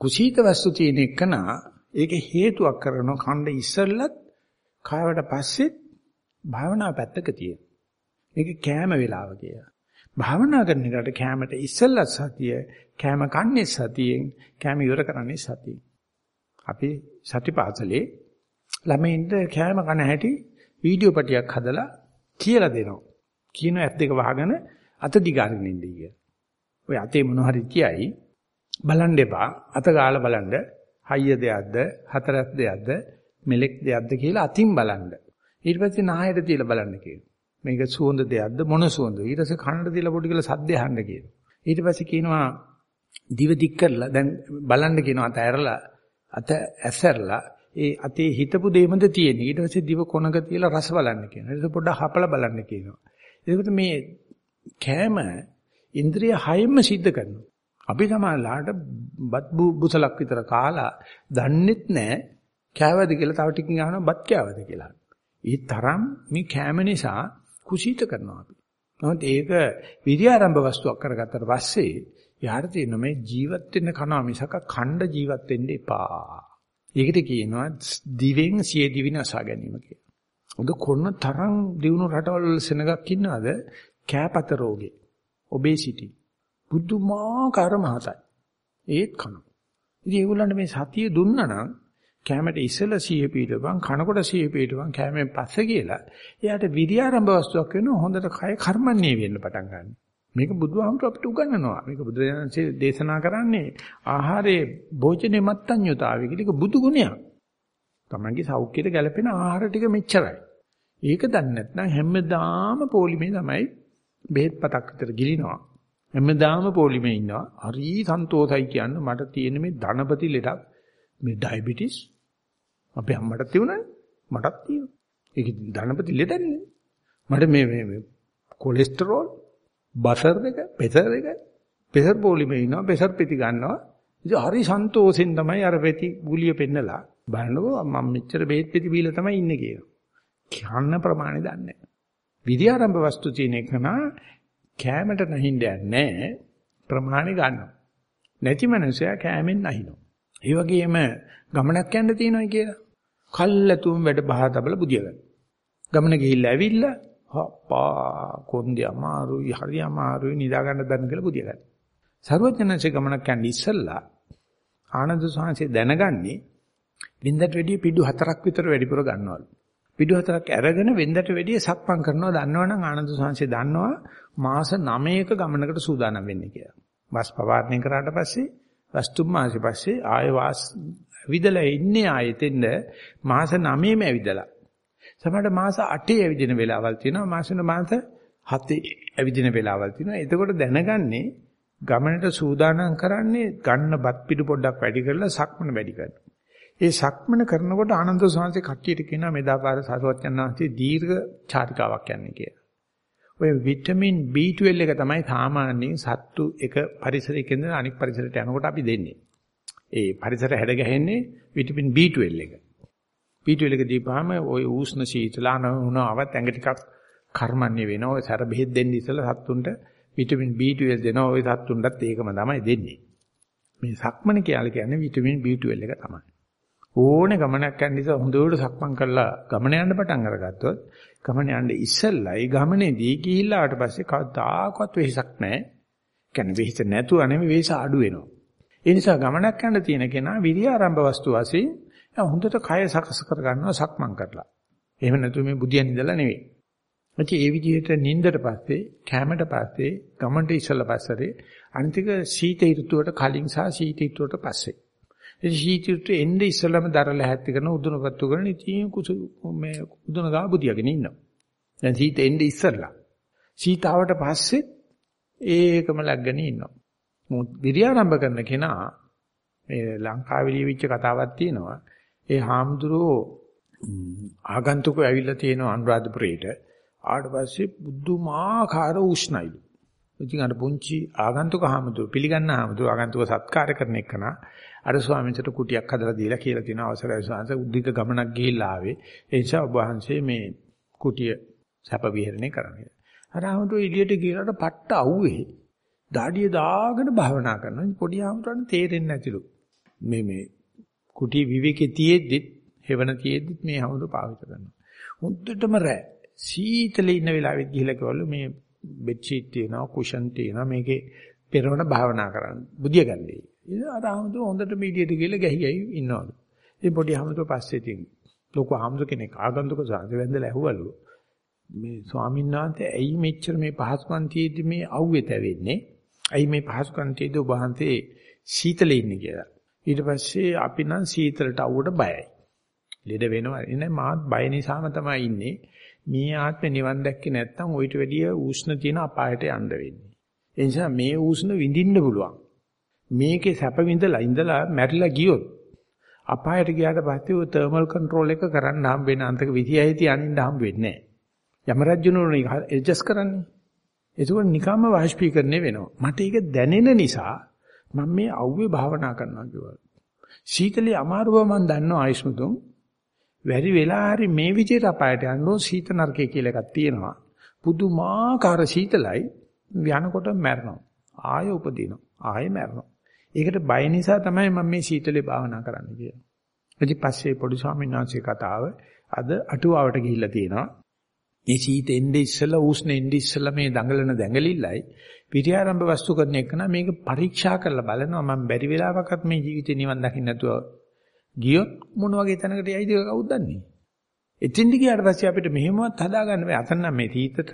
[SPEAKER 1] කුසීත වස්තු තියෙන එකනා ඒක හේතුවක් කරනවා කණ්ඩ ඉස්සෙල්ලත් කායවට පස්සෙත් භාවනාව පැත්තක තියෙන. මේක කෑම වේලාව කියලා. භාවනා කරන එකට කෑමට ඉස්සෙල්ලත් සතිය, කෑම කන්නේ සතියෙන්, කෑම ඉවර කරන්නේ සතියෙන්. අපි සතිපාසලේ ළමයින්ට කෑම කන හැටි වීඩියෝ පටියක් හදලා කියලා දෙනවා. කියන ඇත් දෙක වහගෙන අත දිගාරින්න ඉන්නේ කියලා. ඔය අතේ මොන හරි කියයි බලන් දෙපා අත ගාලා බලන්න හයිය දෙයක්ද හතරක් දෙයක්ද මෙලෙක් දෙයක්ද කියලා අතින් බලන්න. ඊට පස්සේ නාහයට තියලා බලන්න කියනවා. මේක සුවඳ දෙයක්ද මොන සුවඳ? ඊට පස්සේ කනට තියලා පොඩි කියලා සද්ද අහන්න කියනවා. ඊට පස්සේ කියනවා දිව දික් කරලා දැන් බලන්න කියනවා අත ඇරලා අත ඇසරලා ඒ අතේ හිතපු දෙයමද තියෙන්නේ. ඊට පස්සේ දිව කොනක තියලා රස බලන්න කියනවා. ඊට පොඩ්ඩක් හපලා බලන්න කියනවා. ඒකට මේ කෑම ඉන්ද්‍රිය හයෙම සිද්ධ කරනවා. අපි සමානලාට බත් බුසලක් විතර කාලා දන්නෙත් නැහැ කෑවද කියලා තව ටිකකින් අහනවා බත් කෑවද කියලා. ඒ තරම් මේ කෑම නිසා කුසීත කරනවා අපි. නමුත් ඒක විද්‍යාරම්භ වස්තුවක් කරගත්තට පස්සේ යාට තියෙන මේ ජීවත් වෙන්න කනවා මිසක ඛණ්ඩ ජීවත් වෙන්න එපා. ඒකට කියනවා දිවෙන් සිය දිවිනසා ගැනීම කියලා. ඔද කොන්න තරම් දිනු රටවල් සෙනගක් ඉන්නවද කෑපත රෝගේ ඔබේසිටි බුදුමාකාර මහතයි ඒත් කනවා ඉතින් ඒගොල්ලන්ට මේ සතිය දුන්නා නම් කැමරට ඉස්සලා සිය පීඩවන් කනකොට සිය පීඩවන් කැමෙන් පස්සේ කියලා එයාට විරියාරම්භ වස්තුවක් වෙනවා. හොඳට කය කර්මන්නේ වෙන්න පටන් ගන්නවා මේක බුදුහාමුදුර අපිට උගන්වනවා. මේක බුදුරජාණන්සේ දේශනා කරන්නේ ආහාරයේ භෝජනේ මත්තඤ්‍යතාවය කියලා ඒක බුදු ගුණයක්. තමන්ගේ සෞඛ්‍යයට ගැළපෙන ආහාර ටික මෙච්චරයි. ඒක දන්නේ නැත්නම් හැමදාම පොලිමේ තමයි බෙහෙත් පතක් විතර ගිලිනවා. හැමදාම පොලිමේ ඉන්නවා. හරි සන්තෝෂයි කියන්න මට තියෙන මේ ධනපති ලෙඩක් මේ ඩයබටිස් අපේ අම්මටත් තියුණා මටත් තියෙනවා. ඒක ධනපති ලෙඩන්නේ. මට මේ මේ කොලෙස්ටරෝල් බසර් එක, පෙසර් එක, පෙසර් පොලිමේ ඉන්නවා, පෙසර් පිටි ගන්නවා. ඉතින් හරි සන්තෝෂෙන් තමයි අර පෙති ගුලිය පෙන්නලා බලනකො මම මෙච්චර බෙහෙත් පෙති බීලා තමයි ඉන්නේ කියලා. කියන්න ප්‍රමාණය දන්නේ නැහැ. විද්‍යාරම්භ වස්තු තියෙන එක නා කෑමට නැහින්න යන්නේ ප්‍රමාණය ගන්නවා. නැති මනුස්සයා කෑමෙන් නැහිනවා. ඒ වගේම ගමනක් යන්න තියෙනවා කියලා. කල්ැතුම් වැඩ බහ තබල බුදිය ගන්න. ගමන ගිහිල්ලා ඇවිල්ලා හප්පා කොන්දේ අමාරුයි හරි අමාරුයි නිදා ගන්න බැන්න කියලා බුදිය ගන්න. සරුවචනන්සේ ගමනක් යන්න ඉස්සෙල්ලා ආනන්ද සාංශේ දැනගන්නේ වින්දට වැඩිය පිඩු හතරක් විතර වැඩිපුර ගන්නවලු. පිඩු හතරක් අරගෙන වෙන්දට වැඩිය සක්පම් කරනවා දන්නවනම් ආනන්ද සාංශේ දන්නවා මාස 9ක ගමනකට සූදානම් වෙන්නේ කියලා. බස් පවාරණය කරාට පස්සේ වස්තුම් මාසෙ පස්සේ ආය වාස් විදලා ඉන්නේ ආයෙතෙන්ද මාස 9ෙම ඇවිදලා. සමහරට මාස 8 ඇවිදින වෙලාවල් තියෙනවා මාස මාස 7 ඇවිදින වෙලාවල් තියෙනවා. එතකොට දැනගන්නේ ගමනට සූදානම් කරන්නේ ගන්න බත් පිටු පොඩ්ඩක් වැඩි කරලා සක්මන වැඩි කරනවා. ඒ සක්මන කරනකොට ආනන්ද සෝන්සේ කට්ටියට කියනවා මෙදාපාර සාරවත්යන් වහන්සේ දීර්ඝ චාරිකාවක් යන්නේ කියලා. ඔය විටමින් B12 එක තමයි සාමාන්‍යයෙන් සත්තු එක පරිසරයක ඉඳලා අනිත් පරිසරයට යනකොට අපි දෙන්නේ. ඒ පරිසර හැඩ ගැහෙන්නේ විටමින් B12 එක. B12 එක දීපුවාම ওই උෂ්ණ සීතලන වුණාවත් ඇඟ ටිකක් කර්මන්නේ වෙනවා. ඔය සැර බෙහෙත් දෙන්න ඉස්සලා සත්තුන්ට විටමින් B12 දෙනවා. ওই සත්තුන්ටත් ඒකම තමයි දෙන්නේ. මේ සක්මන කියලා කියන්නේ විටමින් B12 එක තමයි. ඕනේ ගමනක් යන්න ඉස්සෙල්ලා හොඳට සක්මන් කරලා ගමන යන්න පටන් අරගත්තොත් ගමන යන්න ඉස්සෙල්ලා ඒ ගමනේදී ගිහිල්ලා ආවට පස්සේ කවදාකවත් වෙහසක් නැහැ. කියන්නේ වෙහස නැතුව නෙමෙයි වෙහස අඩු වෙනවා. ඒ නිසා ගමනක් යන්න තියෙන කෙනා විරිය ආරම්භ වස්තු වශයෙන් හොඳට කය සකස් කර ගන්නවා සක්මන් කරලා. එහෙම නැතුව මේ බුදියන් ඉඳලා නෙවෙයි. එතකොට මේ විදිහට නිින්දට පස්සේ කැමරට පස්සේ ගමන්ට ඉස්සලා පස්සට අනිතික සීත ඍතුවට කලින් සහ සීත ඍතුවට පස්සේ. ඉතින් සීත ඍතුවේ එන්නේ ඉස්සලම දරලා හැත්ති කරන උදුනපත්තු කරන ඉතින් කුසු මේ උදුන ගා බුදියාගෙන ඉන්නවා. දැන් සීත එන්නේ ඉස්සලා. සීතාවට පස්සේ ඒකම ලැග්ගෙන ඉන්නවා. මොකද විරියාරම්භ කරන කෙනා මේ ලංකාවේ ලියවිච්ච කතාවක් තියෙනවා. ඒ හාමුදුරුවෝ ආගන්තුකෝ ඇවිල්ලා තියෙනවා අනුරාධපුරේට. ආවට පස්සේ බුදුමාකාර උෂ්ණයිලු. ඉතින් අර පුංචි ආගන්තුක හාමුදුරුවෝ පිළිගන්න හාමුදුරුවෝ ආගන්තුක සත්කාර කරන එකන අර ස්වාමීන්ට කුටියක් හදලා දීලා කියලා තියෙන අවසරයි ස්වාමීන් උද්දික ගමනක් ගිහිල්ලා ආවේ. ඒ නිසා ඔබ වහන්සේ මේ කුටිය සැප විහරණය කරන්නේ. අර හාමුදුරුවෝ එළියට ගිහලාට පට්ට අවුවේ. දාඩිය දාගෙන භාවනා කරනවා. පොඩි හාමුදුරන් තේරෙන්නේ නැතිලු. මේ මේ කුටි විවේකේ තියෙද්දිත් හෙවණ තියෙද්දිත් මේ හමුදු පාවිච්චි කරනවා. හොඳටම රෑ සීතලේ ඉන්න වෙලාවෙත් ගිහිල්ලා කිව්වලු මේ බෙඩ් ෂීට් තියෙනවා කුෂන් තියෙනවා මේකේ පෙරවන භාවනා කරන්න. බුදිය ගන්නේ. ඉතින් අර හමුදු හොඳට මීඩියට ගිහිල්ලා ගැහි ගැහි ඉන්නවලු. ඉතින් පොඩි හමුදු පස්සේ තියෙන ලොකු හමුදු කෙනෙක් ආගන්තුක සාන්ති වැඳලා ඇහුවලු. මේ ස්වාමීන් වහන්සේ ඇයි මෙච්චර මේ පහසුකම් තියෙද්දි මේ අවුවේ තැවෙන්නේ? ඇයි මේ පහසුකම් තියෙද්දි ඔබ වහන්සේ සීතලේ ඉන්නේ කියලා. ඊට පස්සේ අපි නම් සීතලට අවුවට බයයි. ලෙඩ වෙනවා. එනේ මාත් බය නිසාම තමයි ඉන්නේ. මේ ආත්මේ නිවන් දැක්කේ නැත්නම් ඔయిత වැඩිය උෂ්ණ තියෙන අපායට යන්න වෙන්නේ. ඒ නිසා මේ උෂ්ණ විඳින්න පුළුවන්. මේකේ සැප විඳලා ඉඳලා මැරිලා ගියොත් අපායට ගියාට පස්සේ ඔය තර්මල් කන්ට්‍රෝල් එක කරන්න හම්බ වෙන අන්තක 26 තියනින්න හම්බ වෙන්නේ නැහැ. යම රජුනෝනේ ඇඩ්ජස්ට් කරන්නේ. ඒක නිකම්ම වාෂ්පීකරණය වෙනවා. මට ඒක දැනෙන නිසා මම මේ අවුවේ භාවනා කරනවා කිව්වා. සීතලේ අමාරුව මම දන්නවා ආයෂ්මතුන්. වැඩි වෙලා හරි මේ විදිහට අපායට යන්නෝ සීත නරකය කියලා එකක් තියෙනවා. පුදුමාකාර සීතලයි යනකොට මැරෙනවා. ආය උපදිනවා. ආය මැරෙනවා. ඒකට බය නිසා තමයි මම මේ සීතලේ භාවනා කරන්න කියන්නේ. ඊට පස්සේ පොඩි ස්වාමීන් වහන්සේ කතාව අද අටුවාවට ගිහිල්ලා තියෙනවා. මේ සීත එන්නේ ඉස්සලා උෂ්ණ එන්නේ ඉස්සලා මේ දඟලන දැඟලිල්ලයි. පිටිආරම්භ වස්තු කරන එක නම් මේක පරීක්ෂා කරලා බලනවා. මම බැරි වෙලාවකත් මේ ජීවිතේ නිවන් දකින්න නැතුව ගියොත් මොන වගේ තැනකට යයිද කවුද දන්නේ? එතින්දි ගියාට පස්සේ අපිට මෙහෙමවත් හදාගන්න බෑ. අතන නම් මේ සීතට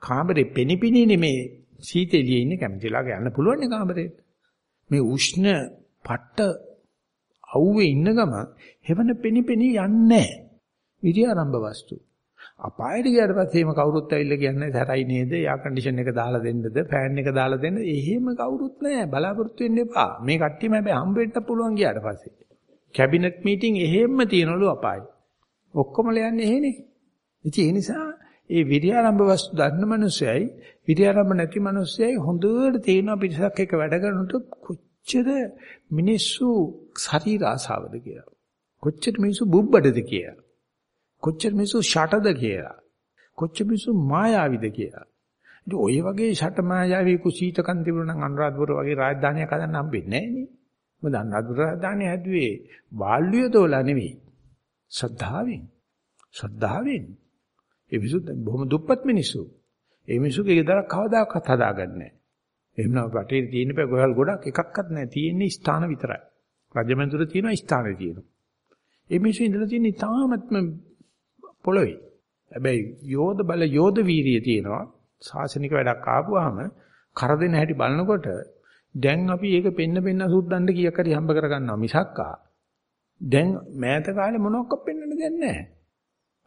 [SPEAKER 1] කාමරේ පෙනිපිනිනේ මේ සීතෙලියේ ඉන්නේ කැමතිලාග යන්න පුළුවන් නේ කාමරේට මේ උෂ්ණ පට්ට අවුවේ ඉන්න ගම හෙවන පෙනිපෙනී යන්නේ නැහැ. විරියාරම්භ වස්තු. අපායට ගියාට පස්සේ එහෙම කවුරුත් ඇවිල්ලා කියන්නේ සැරයි නේද? එයා කන්ඩිෂන් එක දාලා දෙන්නද? ෆෑන් එක දාලා දෙන්න. එහෙම කවුරුත් නැහැ. බලාපොරොත්තු වෙන්න එපා. මේ කට්ටියම හැබැයි හම්බ වෙන්න පුළුවන් ගියාට පස්සේ. කැබිනට් මීටින් එහෙම්ම තියනලු අපායි. ඔක්කොම යන්නේ එහෙනේ. ඉතින් ඒ නිසා ඒ විද්‍යාරම්භ වස්තු දන්න මිනිස්සයයි විද්‍යාරම්භ නැති මිනිස්සයයි හොඳට තේරෙන පිටසක් එක වැඩ කරනකොට කොච්චර මිනිස්සු ශරීර ආසාවද කියලා. කොච්චර මිනිස්සු බුබ්බඩද කියලා. කොච්චර මිනිස්සු ෂටද කියලා. කොච්චර මිනිස්සු මායාවිද කියලා. ඉතින් ඔය වගේ ෂට මායාවී කුසීතකම් තිබුණා නම් අනුරාධපුර වගේ රාජධානියක් හදන්න හම්බෙන්නේ නැහැ නේ. මොකද අනුරාධපුර රාජධානිය හැදුවේ බාල්ලිය දෝලා නෙවෙයි. ශ්‍රද්ධාවෙන්. ශ්‍රද්ධාවෙන්. ඒ මිනිස්සු බොහොම දුප්පත් මිනිස්සු. ඒ මිනිස්සුගේ ගෙදරක් කවදාකවත් හදාගන්නේ නැහැ. එහෙම නම් රටේ තියෙන බෑ ගොඩල් ගොඩක් එකක්වත් නැහැ. තියෙන්නේ ස්ථාන විතරයි. රජමන්දුර තියෙනවා ස්ථානේ තියෙනවා. ඒ මිනිස්සු ඉඳලා තියෙන ඉතාමත්ම පොළොවේ. හැබැයි යෝධ බල යෝධ වීරිය තියෙනවා. සාසනික වැඩක් ආපුවාම කරදෙන හැටි බලනකොට දැන් අපි ඒක පෙන්න පෙන්න සුද්දන්න කීයක් හරි හම්බ කරගන්නවා මිසක්කා. දැන් මෑත කාලේ මොනක්ක පෙන්වන්න දෙන්නේ නැහැ.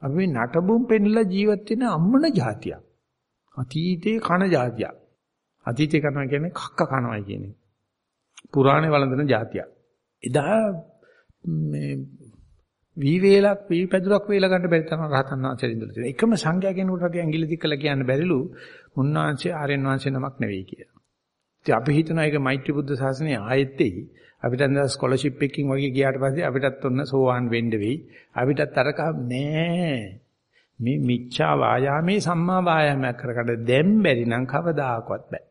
[SPEAKER 1] අපි මේ නටබුම් පෙන්නලා ජීවත් වෙන අම්මන જાතියක්. අතීතේ කන જાතියක්. අතීතේ කනවා කියන්නේ කක්ක කනවා කියන්නේ. පුරාණේ වළඳන જાතියක්. එදා මේ වී වේලක් වී පැදුරක් වේලා ගන්න බැරි තරම් රහතන් වහන්සේ ඉඳලා තියෙනවා. එකම සංඝයා කෙනෙකුට වගේ ඇඟිලි දික් කළා කියන්න බැරිලු මුන්නාංශේ ආර්යයන් වහන්සේ නමක් නෙවෙයි කියලා. ඉතින් අපි හිතනවා ඒක මෛත්‍රී බුද්ධ ශාසනය ආයෙත් එයි. අපිට අද ස්කෝලර්ෂිප් එකකින් වගේ ගියාට පස්සේ අපිටත් ඔන්න සෝවාන් වෙන්න වෙයි. අපිටත් අරක නෑ. මේ මිච්ඡා වායාමේ සම්මා වායාමයක් කරකට දැන් බැරි නම් කවදාකවත් බෑ.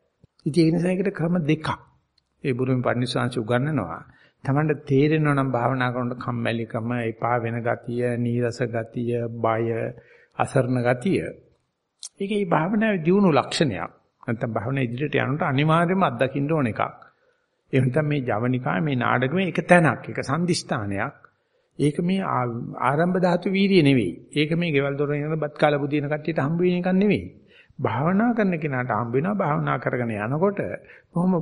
[SPEAKER 1] ඉතින් ඒ නිසා ඒකට ක්‍රම දෙකක්. ඒ බුරුමේ පන්සිංශ උගන්වනවා. Tamanට තේරෙනවා නම් භාවනා කරනකොට කම්මැලිකම, එපා වෙන ගතිය, නීරස ගතිය, බය, අසරණ ගතිය. ඒකේ භාවනාවේ දියුණු ලක්ෂණයක්. නැත්නම් භාවනා ඉදිරියට යනකොට අනිවාර්යයෙන්ම අත්දකින්න ඕන එකක්. ඒ නැත්නම් මේ ජවනිකාය මේ නාඩගමේ එක තැනක්, එක සම්දිස්ථානයක්. ඒක මේ ආරම්භ ධාතු වීර්ය නෙවෙයි. ඒක මේ ගෙවල් දොර යන බත් කාලා බුදින කට්ටියට හම්බ වෙන එකක් නෙවෙයි. භාවනා කරන කෙනාට හම්බ වෙනවා භාවනා කරගෙන යනකොට කොහොම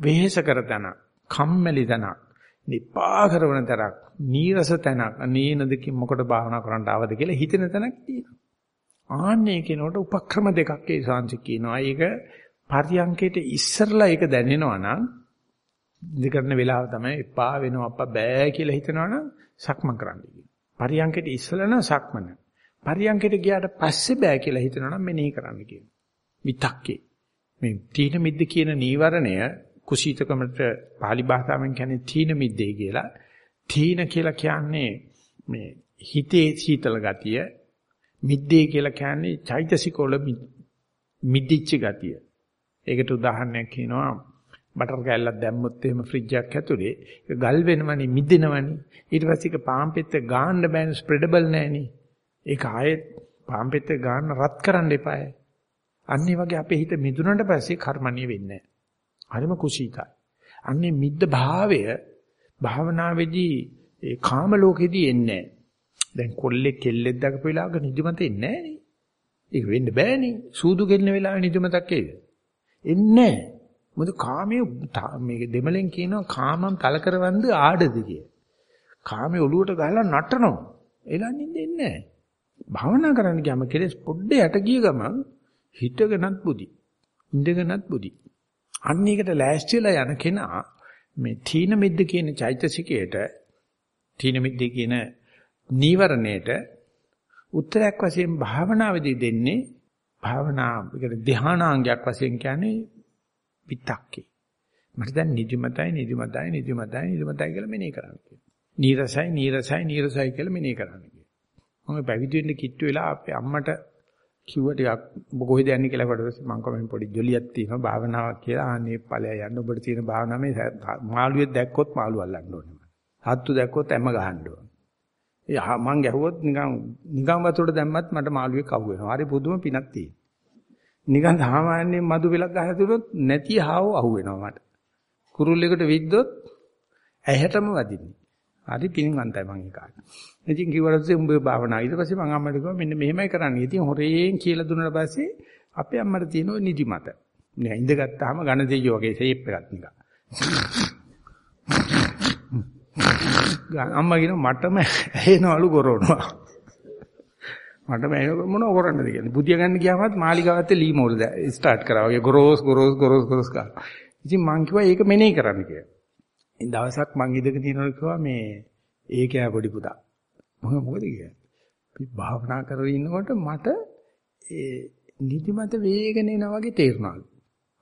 [SPEAKER 1] වෙහෙස කර තැන, කම්මැලි තැනක්, නිපා කරන තරක්, නීරස තැනක්, නීනදකින් මොකට භාවනා කරන්න ආවද කියලා හිතෙන තැනක් තියෙනවා. ආන්නේ කෙනකොට උපක්‍රම දෙකක් ඒ ශාන්ති කියනවා. ඒක පරියංකේට ඉස්සරලා ඒක දැනෙනවා නම් ඉඳ කරන වෙලාව තමයි එපා වෙනවා අප්පා බෑ කියලා හිතනවනම් සක්මන් කරන්න කියනවා. පරියංකේට ඉස්සලා නම් සක්මන. පරියංකේට ගියාට පස්සේ බෑ කියලා හිතනවනම් මෙනෙහි කරන්න කියනවා. විතක්කේ. මේ තීන මිද්ද කියන නීවරණය කුසීතකමට pāli භාෂාවෙන් කියන්නේ තීන මිද්දේ කියලා. තීන කියලා කියන්නේ මේ හිතේ සීතල ගතිය මිද්දේ කියලා කියන්නේ චෛතසිකවල මිදිච්ච ගතිය. ඒකට උදාහරණයක් කියනවා බටර් කෑල්ලක් දැම්මොත් එහෙම ෆ්‍රිජ් එකක් ඇතුලේ ඒක ගල් වෙනවනේ මිදෙනවනේ. ඊට පස්සේ ඒක පාන් පෙත්ත ගාන්න බෑනේ ස්ප්‍රෙඩබල් නෑනේ. ඒක ආයෙත් පාන් පෙත්ත ගාන්න රත් කරන්න එපායි. අන්න වගේ අපේ හිත මිදුනට පස්සේ කර්මණිය වෙන්නේ නෑ. හරිම කුසීතයි. අන්නේ මිද්ද භාවය භාවනාවේදී ඒ කාම ලෝකෙදී එන්නේ නෑ. දැන් කොල්ලෙක් කෙල්ලෙක් දකපු වෙලාවක නිදිමත එන්නේ නැහනේ. ඒක වෙන්න බෑනේ. සූදු ගෙන්න වෙලාවේ නිදිමතක් එයිද? එන්නේ නැහැ. මොකද කාමයේ මේක දෙමලෙන් කියනවා කාමම් තල කරවන්ද ආඩද කිය. කාමයේ ඔලුවට ගහලා නටනවා. එලන්නේ දෙන්නේ නැහැ. භාවනා කරන්න ගියාම කෙලස් පොඩ්ඩ යට ගිය ගමන් හිතගෙනත් බුදි. ඉඳගෙනත් බුදි. අන්න ඒකට ලෑස්තිලා යන කෙනා මේ තීන මිද්ද කියන චෛතසිකයට තීන මිද්ද කියන නීවරණයට උත්තරයක් වශයෙන් භාවනාවේදී දෙන්නේ භාවනා ඒකට ධානාංගයක් වශයෙන් කියන්නේ විතක්කේ. මට දැන් නිදිමතයි නිදිමතයි නිදිමතයි නිදිමතයි කියලා මෙනෙහි කරන්න කියනවා. නීරසයි නීරසයි නීරසයි කියලා මෙනෙහි කරන්න කියනවා. මම පැවිදි වෙන්න කිට්ටු වෙලා අපේ අම්මට කිව්ව ටිකක් ඔබ කොහෙද යන්නේ කියලා කොට මම කොහෙන් පොඩි ජොලියක් තියෙනවා භාවනාවක් කියලා ආනේ ඵලය යන්න ඔබට තියෙන භාවනාවේ මාළුවෙක් දැක්කොත් මාළු අල්ලන්න ඕනේ. හත්තු දැක්කොත් එම ගහන්න ඕනේ. ඒ මං ගැහුවොත් නිකන් නිකන් වතුරට දැම්මත් මට මාළුවෙක් අහු වෙනවා. හරි පුදුම පිනක් තියෙන. නිකන් සාමාන්‍ය මදු වෙලක් ගහලා දුන්නොත් නැති හාව අහු වෙනවා මට. කුරුල්ලෙකුට විද්දොත් ඇහැටම වදින්නේ. හරි පින්වන්තයි මං ඒකාට. ඉතින් කිව්වට උඹ භාවනා. ඊට පස්සේ මං අම්මට කිව්වා මෙන්න මෙහෙමයි කරන්නේ. ඉතින් හොරෙන් කියලා දුන්නාට පස්සේ අපේ අම්මට තියෙන නිදිමත. නෑ ඉඳගත්තාම ඝන දෙයියෝ වගේ ෂේප් එකක් නිකන්. අම්මා කියන මටම ඇහෙනවලු ගොරවනවා. මටම මොනව කරන්නද කියන්නේ. බුදිය ගන්න ගියාමත් මාලිගාවත් ලී මෝල් ස්ටාර්ට් කරා වගේ ගොරෝස් ගොරෝස් ගොරෝස් ගොරෝස් කරා. ඉතින් මං කිව්වා ඒක මෙනෙහි කරන්න කියලා. ඉතින් දවසක් මං ඉඳගෙන ඉනකොට කිව්වා මේ ඒකෑ පොඩි පුතා. මම මොකද කියන්නේ? අපි භාවනා කරගෙන ඉන්නකොට මට ඒ නිදිමත වේගන එනා වගේ තේරුණාලු.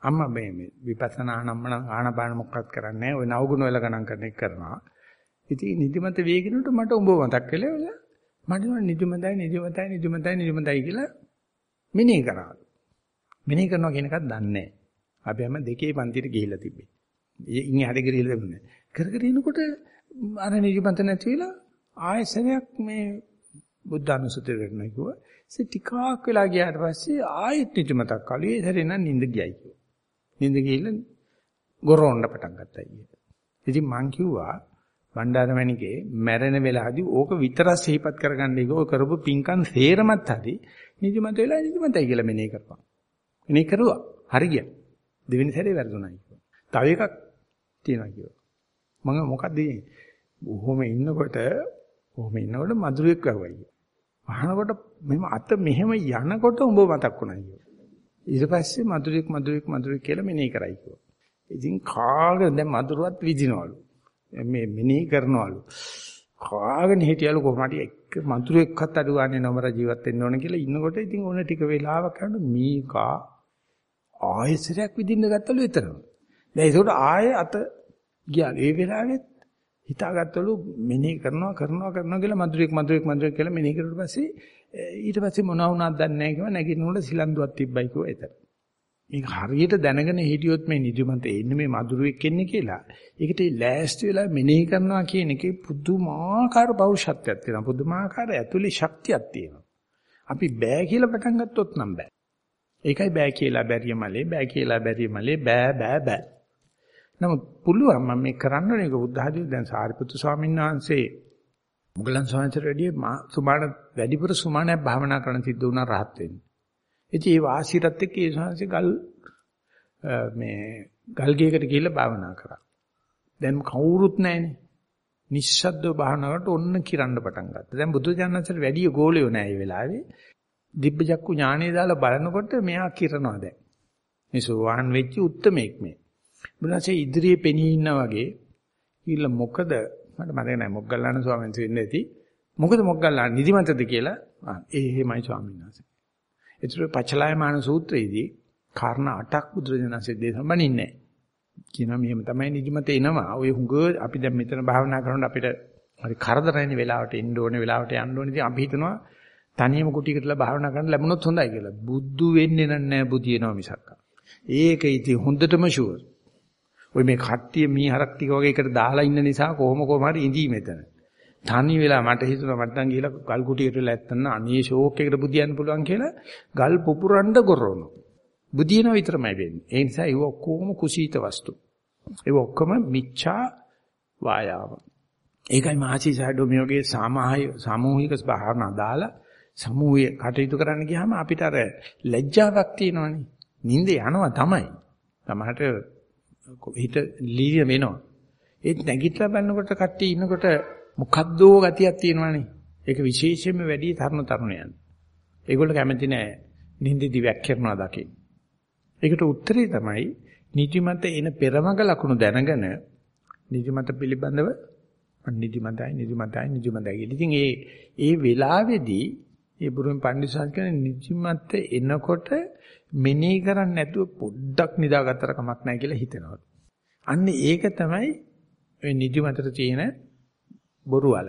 [SPEAKER 1] අම්මා මේ විපස්සනා නම් ආනපාන මොකක්වත් කරන්නේ නැහැ. ওই නවගුණ වල ගණන් කරන එක කරනවා. ඉතින් නිදිමත වේගිනුට මට උඹ මතක් වෙලා මට නිදිමතයි නිදිමතයි නිදිමතයි නිදිමතයි කියලා මෙනෙහි කරා. මෙනෙහි කරනවා කියන එකක් දන්නේ නැහැ. අපි හැම දෙකේ පන්තියට ගිහිල්ලා තිබ්බේ. ඉන් එහාට ගිහිල්ලා තිබුණේ. කර කර ඉනකොට අර නිදිමත නැති වෙලා ආයෙසරයක් මේ බුද්ධ අනුසතිය වෙනවා කිව්වා. ඒ ටිකක් වෙලා ගියාට පස්සේ ආයෙත් නිදිමතක් ආලු. ඒ සැරේ නම් නිින්ද ගියයි කිව්වා. නිින්ද ගිහිල්ලා ගොරෝන්න පටන් ගත්තා කියලා. ඉතින් මං කිව්වා බණ්ඩාරමණිකේ මැරෙන වෙලාවදී ඕක විතරක් සිහිපත් කරගන්න එක ඔය කරපු පින්කම් සේරමත් හරි නිදිමත වෙලා නිදිමතයි කියලා මෙනේ කරපන්. මෙනේ කරුවා. හරි ගියා. දෙවෙනි සැරේ වැරදුණා කිව්වා. තව එකක් තියෙනවා කියලා. මම මොකද බොහොම ඉන්නකොට කොහොම ඉන්නකොට මధుරයක් වැවයි. වහනකොට මෙහෙම අත මෙහෙම යනකොට උඹ මතක් වුණා කියලා. ඊට පස්සේ මధుරයක් මధుරයක් මధుරයක් කියලා මෙනෙහි කරයි කිව්වා. ඉතින් කාගෙන දැන් මధుරවත් විදිනවලු. මේ මෙනෙහි කරනවලු. කාගෙන හිටියලු කොහොමද එක මధుරයක්වත් අඩු ගන්න නොමර ජීවත් වෙන්න ඕන කියලා ඉන්නකොට ඉතින් ඕන ටික වෙලාවක් යනකොට මීකා ආයසරයක් විදින්න ගත්තලු එතරම්. දැන් ඒකට ආයෙ අත ගියා. ඒ වෙලාවෙත් හිතාගත්තලු මෙනෙහි කරනවා කරනවා කරනවා කියලා මధుරෙක් මధుරෙක් මధుරෙක් කියලා මෙනෙහි කරුවට පස්සේ ඊට පස්සේ මොනවා වුණාද දන්නේ නැහැ කිව්වා නැගිටිනකොට සිලන්දුවක් තිබ්බයි කිව්වා එතන. මේක හරියට දැනගෙන හිටියොත් මේ නිදිමත එන්නේ මේ මధుරෙක් එන්නේ කියලා. ඒකට ලෑස්ති වෙලා මෙනෙහි කරනවා කියන එකේ පුදුමාකාර පෞරුෂත්වයක් තියෙනවා. පුදුමාකාර ඇතුලේ ශක්තියක් තියෙනවා. අපි බෑ කියලා පටන් ගත්තොත් නම් බෑ. ඒකයි බෑ කියලා බැරිය මලේ බෑ කියලා බැරිය මලේ බෑ බෑ බෑ නමුත් පුළුවන් මම මේ කරන්න ඕනේ ඒක බුද්ධ ආදී දැන් සාරිපුත්තු ස්වාමීන් වහන්සේ මුගලන් ස්වාමීන්ට වැඩිය සුමාන වැඩිපුර සුමානයක් භාවනා කරන සිද්ධ වුණා rahat වෙන්න. ඉතින් ඒ වාසියටත් එක්ක ඒ ස්වාමීන් ගල් මේ ගල් ගේකට ගිහිල්ලා භාවනා කරා. දැන් කවුරුත් නැහැනේ. නිශ්ශබ්දව භාවනා කරනකොට ඔන්න කිරන්න පටන් ගත්තා. දැන් බුදු දඥාන්සට වැඩි ගෝලියෝ නැහැ මේ වෙලාවේ. දිබ්බ චක්කු ඥානෙ දාලා බලනකොට මෙයා කිරනවා දැන්. මේ සෝවාන් වෙච්ච උත්මෙක් මේ. බුදුන්සේ ඉදිරියේ පෙනී ඉන්නා වගේ කිල්ල මොකද මට මතක නැහැ මොග්ගල්ලාන ස්වාමීන් වහන්සේ ඇති. මොකද මොග්ගල්ලාන නිදිමතද කියලා ආ ඒ එහෙමයි ස්වාමීන් වහන්සේ. ඒතර පචලායමාන සූත්‍රයේදී කාරණා 8ක් බුදුරජාණන්සේ දේශනා බණින්නේ කියනවා මෙහෙම තමයි නිදිමත එනවා. ඔය හුඟ අපි දැන් මෙතන භාවනා කරනකොට අපිට හරි කරදරයිනේ වෙලාවට එන්න ඕනේ වෙලාවට යන්න ඕනේ. ඉතින් අපි හිතනවා තනියම කුටියකටලා භාවනා කරන්න ලැබුණොත් හොඳයි කියලා. බුද්ධු වෙන්නේ නැහැ බුදියනවා මිසක්. ඒක ඉතින් හොඳටම ෂුවර්. ඔය මේ කට්ටිය මීහරක් ටික වගේ එකට දාලා ඉන්න නිසා කොහොම කොහම හරි ඉඳී මෙතන. තනි වෙලා මට හිතුණා මට නම් ගිහලා ගල් කුටියට වෙලා ඇත්තන්න අනේ ෂෝක් එකකට බුදියන්න පුළුවන් කියලා ගල් පුපුරන්න ගොරවනවා. බුදියන විතරමයි වෙන්නේ. ඒ නිසා ඒව ඔක්කොම කුසීත වස්තු. ඒව ඔක්කොම මිච්ඡා වායාම. ඒකයි මහසි සයිඩෝ මේ වගේ සාමාහික සාමූහික භාවනා දාලා සමූහයේ කටයුතු කරන්න ගියාම අපිට අර ලැජ්ජාවක් තියෙනවනේ. නිින්ද යනවා තමයි. තමහට හිත ලීය වෙනවා. ඒත් නැගිටලා බලනකොට කට්ටිය ඉන්නකොට මොකද්දෝ ගතියක් තියෙනවනේ. ඒක විශේෂයෙන්ම වැඩි තරුණ තරුණයන්. ඒගොල්ලෝ කැමති නෑ නිින්දදි වැක්කිරනවා දකින්න. ඒකට උත්තරේ තමයි නිදිමත එන පෙරමග ලකුණු දැනගෙන නිදිමත පිළිබඳව නිදිමතයි නිදිමතයි නිදිමතයි. ඉතින් ඒ ඒ වෙලාවේදී ඒ බුරුම පඬිස්සන් කියන නිදිමත එනකොට මෙනෙහි කරන්නේ නැතුව පොඩ්ඩක් නිදාගත්තර කමක් නැහැ කියලා හිතනවා. අන්න ඒක තමයි ඔය නිදිමතට තියෙන බොරු වල.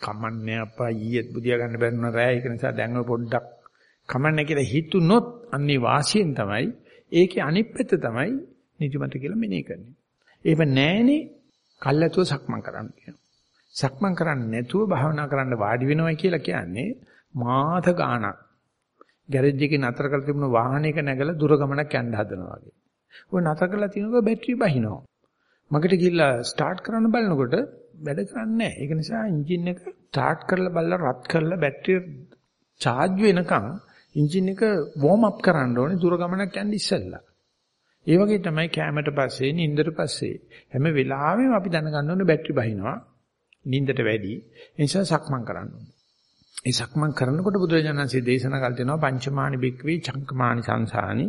[SPEAKER 1] කමන්නේ අපා ඊයේත් බුදියා ගන්න බැරින රෑ ඒක නිසා දැන් ඔය පොඩ්ඩක් කමන්නේ කියලා හිතුනොත් අන්නේ වාසියෙන් තමයි ඒකේ අනිත් පැත්ත තමයි නිදිමත කියලා මෙනෙහි කරන්නේ. එහෙම නැහෙනේ කල්ැතුව සක්මන් කරන්න කියනවා. සක්මන් කරන්නේ නැතුව භාවනා කරන්න වාඩි වෙනවා කියලා කියන්නේ මාත ගාණක් ගෑරේජ් එකේ නතර කරලා තිබුණ වාහනයක නැගලා දුර ගමනක් යන්න හදනවා වගේ. ඔය නතර කරලා තිනකොට බැටරි බහිනවා. මගට ගිහිල්ලා ස්ටාර්ට් කරන්න බලනකොට වැඩ කරන්නේ නැහැ. ඒක නිසා එන්ජින් එක ස්ටාර්ට් කරලා බලලා රත් කරලා බැටරිය charge වෙනකන් එන්ජින් එක වෝම් අප් කරන්න ඕනේ දුර ගමනක් යන්න ඉස්සෙල්ලා. ඒ වගේ තමයි කැමරට පස්සේ නින්දට පස්සේ හැම වෙලාවෙම අපි දැනගන්න ඕනේ බැටරි බහිනවා. නින්දට වැඩි. ඒ නිසා සක්මන් කරන්න ඕනේ. ඒ සක්මන් කරනකොට බුදුරජාණන්සේ දේශනා කළ දෙනවා පංචමානි බික්වි චංකමානි සංසානි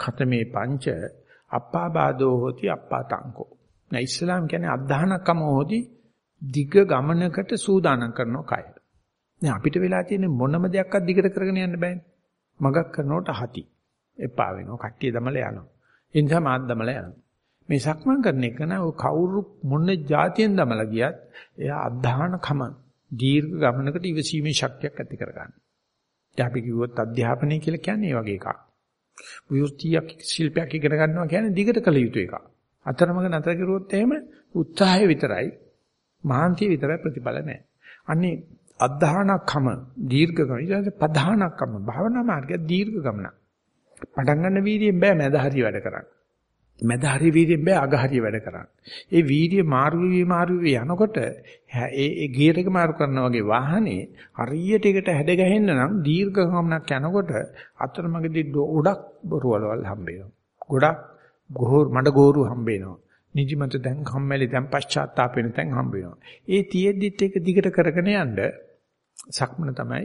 [SPEAKER 1] ඛතමේ පංච අප්පාබාදෝ හෝති අප්පාතංකෝ. නැ ඉස්ලාම් කියන්නේ අධධානකම හෝති දිග ගමනකට සූදානම් කරන කය. දැන් අපිට වෙලා තියෙන මොනම දෙයක්වත් දිගට කරගෙන යන්න බෑනේ. මගක් කරනකොට හති. එපා වෙනවා. කට්ටිය දමලා යනවා. ඒ නිසා මාත් දමලා යනවා. මේ සක්මන් කරන එක නෝ කවුරු මොන જાතියෙන් දමලා ගියත් එයා අධධානකම දීර්ඝ ගමනකට ඉවසීමේ ශක්තියක් ඇති කරගන්න. දැන් අපි කිව්වොත් අධ්‍යාපනය කියලා කියන්නේ ඒ වගේ එකක්. විවෘතියක් ශිල්පයක් ඉගෙන ගන්නවා කියන්නේ දිගට කළ යුතු එකක්. අතරමඟ නතර කරුවොත් එහෙම උත්සාහය විතරයි මහන්තිය විතරයි ප්‍රතිඵල නැහැ. අන්නේ අධධානකම දීර්ඝ ගමන ඊට පධානකම භාවනා මාර්ගය දීර්ඝ ගමන. පටන් ගන්න වීර්යයෙන් බෑ මැද හරිය වැඩ කරන්න. මැද හරිය වීර්යයෙන් බෑ අග හරිය වැඩ කරන්න. ඒ වීර්ය මාරු වී මාරු වී යනකොට ඒ ඒ ගියර් එක මාරු කරනා වගේ වාහනේ හරියට එකට හැඩ ගැහෙන්න නම් දීර්ඝ ගමනක් යනකොට අතරමඟදී ගොඩක් බොරුවලවල් හම්බ වෙනවා. ගොඩක් ගෝර මඩ ගෝරු හම්බ වෙනවා. නිදිමත දැන් කම්මැලි දැන් පශ්චාත්තාප වෙන තැන් හම්බ වෙනවා. ඒ තියෙද්දිත් ඒක දිගට කරගෙන යන්න සක්මන තමයි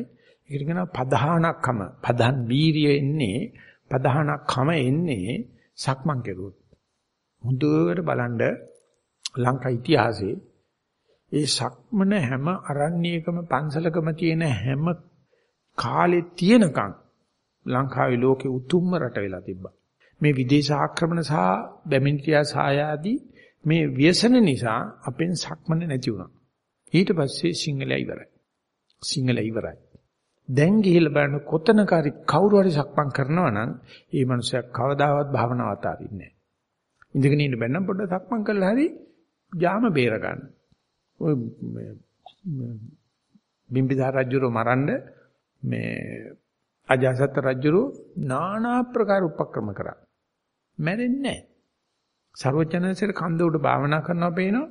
[SPEAKER 1] ඒකට කියනවා පධානක්කම. පධන් වීර්යය එන්නේ පධානක්කම එන්නේ සක්මන් කෙරුවොත්. හොඳට බලන්න ලංකා ඉතිහාසයේ ඒ සක්මන හැම අරණ්‍යයකම පන්සලකම තියෙන හැම කාලේ තියෙනකන් ලංකාවේ ලෝකේ උතුම්ම රට වෙලා තිබ්බා. මේ විදේශ ආක්‍රමණ සහ බැමිණිටියා සායාදී මේ ව්‍යසන නිසා අපෙන් සක්මන නැති වුණා. ඊට පස්සේ සිංහලයි ඉවරයි. සිංහලයි ඉවරයි. දැන් ගිහිල්ලා බලන්න කොතනක හරි කවුරු හරි සක්මන් කරනවා නම් ඒ මනුස්සයා කවදාවත් භාවනාව අතාරින්නේ නැහැ. ඉඳගෙන ඉන්න බැන්නම් පොඩ්ඩක් සක්මන් කරලා හරි යාම බේර ගන්න. ඔය බිම්බිසාර රජුරෝ මරන්න මේ අජාසත් රජුරෝ নানা ආකාර උපක්‍රම කරා. මැරෙන්නේ නැහැ. ਸਰවචනසෙර කන්ද උඩ භාවනා කරනවා පේනවා.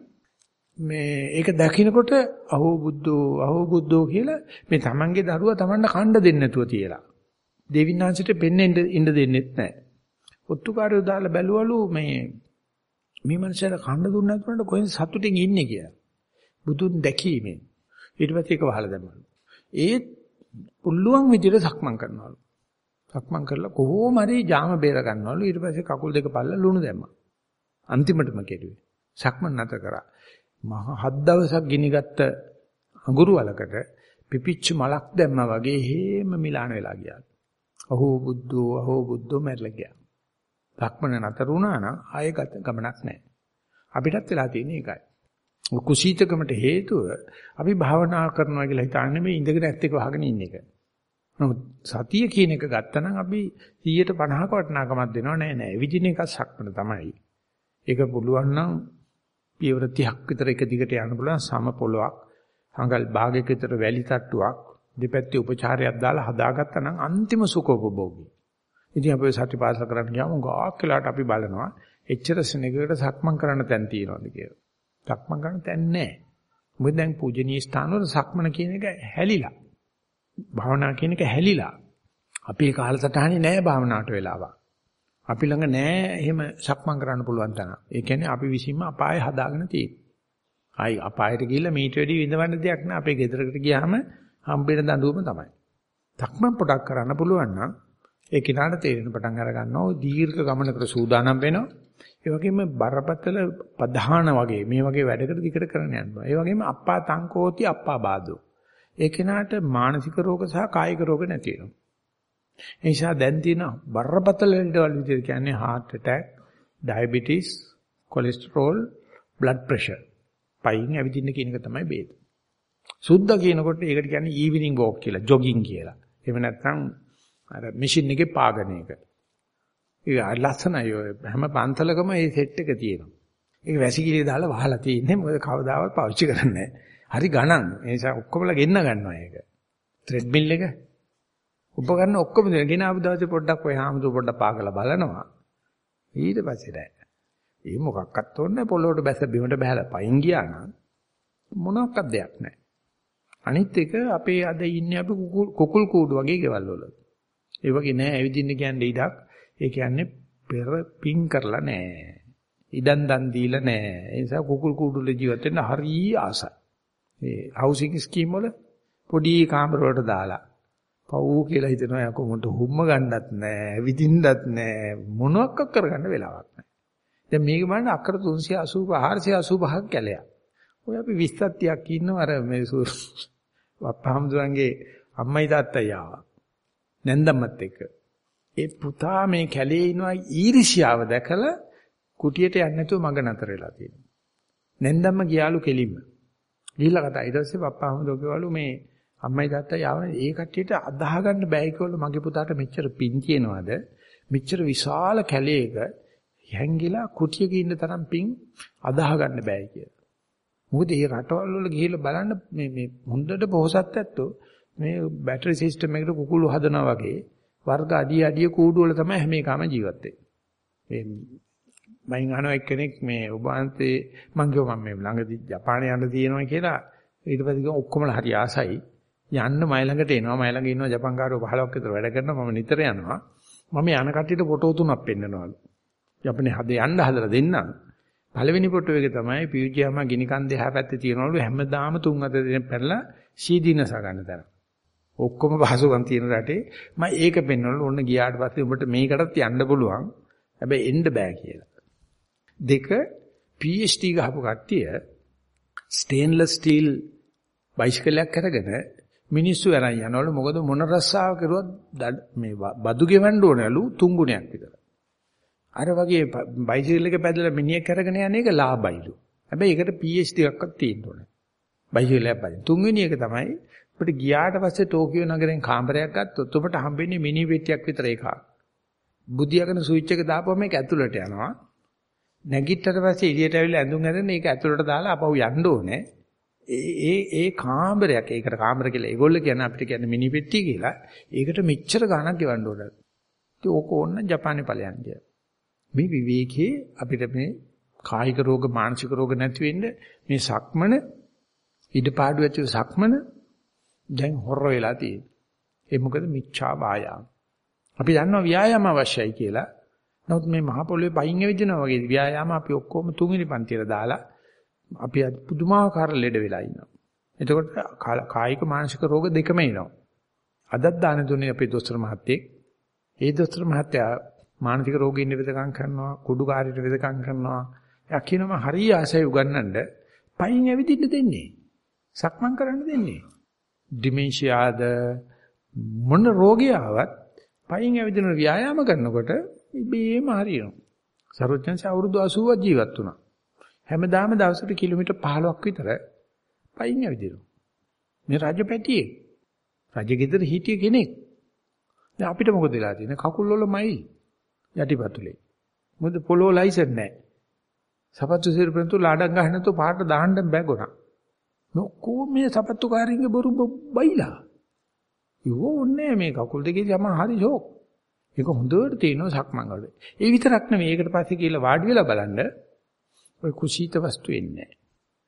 [SPEAKER 1] මේ ඒක දකිනකොට අහෝ බුද්ධෝ අහෝ බුද්ධෝ කියලා මේ තමන්ගේ දරුවා තමන්ට කණ්ඩ දෙන්නේ නැතුව තියලා. දෙවිනාංශයට පෙන්ෙන්න ඉන්න දෙන්නෙත් නැහැ. ඔත්තුකාරයෝ දාලා බැලුවලු මේ මේ මනුස්සයාට කණ්ඩ දුන්නේ නැතුනට කොහෙන්ද සතුටින් ඉන්නේ කියලා. බුදුන් දැකීමෙන්. ඊට පස්සේ ඒක වහලා දැම්මලු. ඒ පුළුවන් විදිහට සක්මන් කරනවලු. සක්මන් කරලා කොහොම හරි ජාම බේර ගන්නවලු. ඊට පස්සේ කකුල් දෙක පල්ල ලුණු දැම්මා. අන්තිමටම කෙරුවේ. සක්මන් නැතර කරා. මහ හත් දවසක් ගිනිගත්ත අඟුරු වලකට පිපිච්ච මලක් දැම්මා වගේ හේම මිලාන වෙලා ගියා. අහෝ බුද්ධෝ අහෝ බුද්ධෝ මැරලා ගියා. සක්මන නැතර වුණා නම් ආයෙ ගමනක් නැහැ. අපිටත් වෙලා තියෙන්නේ ඒකයි. කුසීතකමට හේතුව අපි භාවනා කරනවා කියලා හිතන්නේ මේ ඉඳගෙන ඇත්තක වහගෙන ඉන්න එක. නමුත් සතිය කියන එක ගත්තනම් අපි 150ක වටිනාකමක් දෙනව නෑ නෑ. විදින එක සක්මන තමයි. ඒක පුළුවන් නම් පියවර 30ක් විතර එක දිගට යන්න පුළුවන් සම පොලොක්. හංගල් භාගයක විතර වැලි තට්ටුවක් දෙපැත්තේ උපචාරයක් දාලා හදාගත්තා නම් අන්තිම සුඛෝපභෝගී. ඉතින් අපි සතිපාසල කරන්න ගියාම ගාක් වෙලාට අපි බලනවා එච්චර සෙනගකට සක්මන් කරන්න තැන් තියනවාද කියලා. සක්මන් කරන්න තැන් නැහැ. මොකද දැන් පූජනීය ස්ථානවල සක්මන කියන එක හැලිලා. භාවනා කියන එක හැලිලා. අපේ කාලසටහනේ නැහැ භාවනාවට වෙලාවක්. අපි ළඟ නැහැ එහෙම සක්මන් කරන්න පුළුවන් තරම්. ඒ කියන්නේ අපි විසින්ම අපාය හදාගෙන තියෙනවා. ආයි අපායට ගිහිල්ලා මීට වැඩි විඳවන්න දෙයක් නෑ. අපේ ගෙදරකට ගියාම හම්බෙන දඬුවම තමයි. සක්මන් පොඩක් කරන්න පුළුවන් නම් ඒ කිනාට තේරෙන පටන් අර ගන්නවා දීර්ඝ ගමනකට සූදානම් වෙනවා. ඒ වගේම බරපතල ප්‍රධාන වගේ මේ වගේ වැඩකට දිකට කරන්න යනවා. ඒ වගේම අප්පා තංකෝති අප්පා බාදෝ. ඒ කෙනාට මානසික රෝග සහ කායික රෝග නැති වෙනවා. ඒ නිසා දැන් තියෙන බරපතල ලෙඩවල විදිහට කියන්නේ heart attack, diabetes, cholesterol, blood pressure. පයින් ඇවිදින්න කියන එක තමයි බේද. සුද්ධ කියනකොට ඒකට කියන්නේ evening walk කියලා, jogging කියලා. එහෙම නැත්නම් අර මැෂින් එකේ පාගන එක. ඒක ලස්සනයි ඔය හැම පන්සලකම මේ සෙට් එක තියෙනවා. ඒක වැසිකිළිය දාලා වහලා තියෙන්නේ මොකද කවදාවත් පාවිච්චි කරන්නේ නැහැ. හරි ගණන්. ඒ නිසා ඔක්කොමලා ගෙන්න ගන්නවා ඒක. ත්‍රෙඩ්මිල් එක. උපකරණ ඔක්කොම දෙන ගෙන ආපු දවසේ පොඩ්ඩක් ඔය හාමුදුර පොඩ්ඩක් පාගලා බලනවා. ඊට පස්සේ නෑ. ඒ මොකක්වත් ඕනේ පොළොවට බැස බිමට බහැලා පයින් ගියා නම් මොනක්වත් දෙයක් නෑ. අනිත් එක අපේ අද ඉන්නේ අපි කුකුල් කූඩු වගේ ගෙවල් වල. ඒ වගේ නෑ ඇවිදින්න කියන්නේ ඉඩක්. ඒ කියන්නේ පෙර පිං කරලා නෑ. ඉඩම් දන් දීලා නෑ. ඒ නිසා කුකුල් කූඩු වල ජීවත් වෙන්න හරිය ආසයි. මේ හවුසින් ස්කීම් වල පොඩි කාමර වලට දාලා පව් කියලා හිතනවා යකෝ මොන්ට හුම්ම ගන්නත් නෑ ඇවිදින්නත් නෑ මොනවක් කරගන්න වෙලාවක් නෑ දැන් මේක බලන්න අක්කර 380 485ක් කැලයක් ඔය අපි 20ක් 30ක් ඉන්නවා අර මේ වප්පහම්දුරන්ගේ අම්මයි තාත්තයි ආවා නැන්දම්මත් එක්ක. ඒ පුතා මේ කැලේ ඉනවා ඊර්ෂ්‍යාව දැකලා කුටියට යන්නේ නැතුව මඟ නතර වෙලා තියෙනවා. නැන්දම්ම ගියාලු කෙලින්ම. ගිහිල්ලා කතා ඊට පස්සේ පප්පා හමුදෝකවලු මේ අම්මයි තාත්තයි ආවනේ ඒ කට්ටියට අදාහ ගන්න බෑ කිව්වලු මගේ පුතාට මෙච්චර පින් කියනවාද? මෙච්චර විශාල කැලේක හැංගිලා කුටියක ඉන්න තරම් පින් අදාහ ගන්න බෑ කියලා. මොකද මේ රටවල් වල ගිහිල්ලා බලන්න මේ මේ හොඳට පොහසත් ඇත්තෝ මේ බැටරි සිස්ටම් එකට කුකුළු හදනවා වගේ වර්ග අඩිය අඩිය කූඩු වල තමයි හැම එකම ජීවත් වෙන්නේ. මයින් අහනවා එක්කෙනෙක් මේ ඔබ වහන්සේ මං කිව්වා මම මේ ළඟදී ජපානයේ යන්න තියෙනවා කියලා. ඊට පස්සේ කිව්වා ඔක්කොමලා හරි ආසයි. යන්න මයි ළඟට එනවා. මයි ළඟ ඉන්නවා ජපන් කාරයෝ 15ක් විතර වැඩ කරනවා. මම නිතර යනවා. මම යන කට්ටියට ෆොටෝ තුනක් පෙන්නනවලු. යපනේ හද යන්න හදලා දෙන්නම්. පළවෙනි ෆොටෝ එක තමයි පියුජියාම ගිනි කන්දේ එහා පැත්තේ තියනවලු. හැමදාම තුන් අත දෙන පැනලා සීදීනස ගන්න තැන ඔක්කොම පහසුකම් තියෙන රටේ මම ඒක පෙන්වනවලු ඔන්න ගියාට පස්සේ උඹට මේකටත් යන්න පුළුවන් හැබැයි එන්න බෑ කියලා දෙක PhD ගහපු කට්ටිය ස්ටේන්ලස් ස්ටීල් බයිසිකලයක් අරගෙන මිනිස්සු අරන් යනවලු මොකද මොන රස්සාව කරුවත් මේ බදු ගෙවන්න ඕනලු තුන් ගුණයක් විතර. අර වගේ බයිසිකල් එක පැදලා මිනිහෙක් අරගෙන යන එක ලාභයිලු. හැබැයි ඒකට PhD එකක්වත් තියෙන්න ඕනේ. බයිසිකල් එකක් බලන්න. තුන්වෙනි එක තමයි අපිට ගියාට පස්සේ ටෝකියෝ නගරෙන් කාමරයක් ගත්තොත් ඔබට හම්බෙන්නේ මිනි පෙට්ටියක් විතර එකක්. බුදියාගෙන ස්විච් එක දාපුවම මේක ඇතුළට යනවා. නැගිට්ටට පස්සේ එළියට ඇවිල්ලා ඇඳුම් ඇඳගෙන ඒක ඇතුළට දාලා අපහු යන්න ඕනේ. ඒ ඒ කාමරයක් ඒකට කාමර කියලා ඒගොල්ලෝ කියන අපිට කියන්නේ මිනි පෙට්ටි කියලා. ඒකට මෙච්චර ගාණක් ගෙවන්න ඕන. ඉතින් ඕක ඕන්න ජපානේ ඵලයන් කිය. මේ විවේකයේ අපිට මේ කායික රෝග මානසික රෝග නැති වෙන්න මේ සක්මන ඉඩපාඩු ඇතුව සක්මන දැන් හොර වෙලා තියෙන්නේ. ඒ මොකද මිච්ඡා වායාම. අපි දන්නවා ව්‍යායාම අවශ්‍යයි කියලා. නමුත් මේ මහ පොළොවේ පයින් ඇවිදිනවා වගේ ව්‍යායාම අපි ඔක්කොම තුන්වෙනි පන්තියට දාලා අපි පුදුමාකාර ලෙඩ වෙලා ඉන්නවා. එතකොට කායික මානසික රෝග දෙකම එනවා. අදත් දාන දුන්නේ අපේ දොස්තර මහත්තයෙක්. ඒ දොස්තර මහත්තයා මානසික රෝගීන් වෙදකම් කරනවා, කුඩු කාර්යයට වෙදකම් කරනවා. එයා කියනවා හරිය ආසයි උගන්නන්න පයින් ඇවිදින්න දෙන්නේ. සක්මන් කරන්න දෙන්නේ. ඩිමෙන්ෂියාද මොන රෝගිය ආවත් පයින් ඇවිදින ව්‍යායාම කරනකොට ඉබේම හරියනවා. සරෝජන්ස අවුරුදු 80ක් ජීවත් වුණා. හැමදාම දවසට කිලෝමීටර් 15ක් විතර පයින් ඇවිදිනවා. මේ රජපැටියේ රජගෙදර හිටිය කෙනෙක්. දැන් අපිට මොකද වෙලා තියෙන්නේ? කකුල් වලමයි යටිපතුලේ. මොකද පොළොව ලයිසන් නැහැ. සපත්තු සිරපෙන්තු ලාඩම් ගහන්න නැතුව පාට දාන්න බැගුණා. නොකෝ මේ සපත්තු කාරින්ගේ බොරු බයිලා. ඉවෝන්නේ මේ කකුල් දෙකේ යම හරි ෂෝක්. ඒක හොඳට තියෙනවා සක්මන් වල. ඒ විතරක් නෙවෙයි ඒකට පස්සේ කියලා වාඩි වෙලා බලන්න ඔය කුසීත වස්තු එන්නේ නැහැ.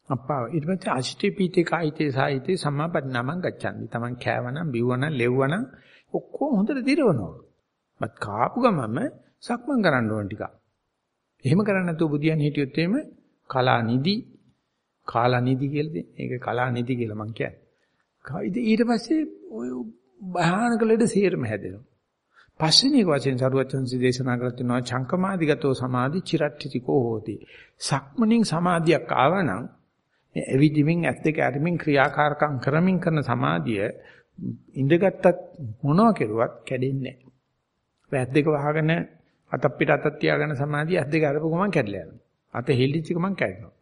[SPEAKER 1] අප්පා ඊට පස්සේ අෂ්ටි පීතේ කායිතේ සායිතේ සම්මාපන්නමං ගච්ඡන්ති. Taman කෑවනම් බිව්වනම් ලෙව්වනම් ඔක්කොම හොඳට දිරවනවා. මත් කාපු ගමම සක්මන් කරන්න ඕන ටිකක්. එහෙම කරන්නේ නැතුව බුදියන් හිටියොත් එහෙම කලා නිදි කාලා නිදි කියලා දෙන්නේ. ඒක කලා නිදි කියලා මං කියන්නේ. ඊට පස්සේ ඔය භයානක ලෙඩ සේරම හැදෙනවා. පස්වෙනි එක වශයෙන් සරුවචන්සි දේශනා කරලා තිනවා චංකමාදිගතෝ සමාධි චිරට්ඨිතිකෝ හෝති. සක්මණින් සමාධියක් ආවනම් මේ එවිදිමින් ඇත් දෙක අරමින් ක්‍රියාකාරකම් කරමින් කරන සමාධිය ඉඳගත්තත් මොනවා කෙරුවත් කැඩෙන්නේ නැහැ. ඇත් දෙක වහගෙන අත පිට අතක් තියාගෙන සමාධිය ඇත් දෙක අරපු ගමන් කැඩලා යනවා. අත හෙල්ලිච්ච ගමන් කැඩෙනවා.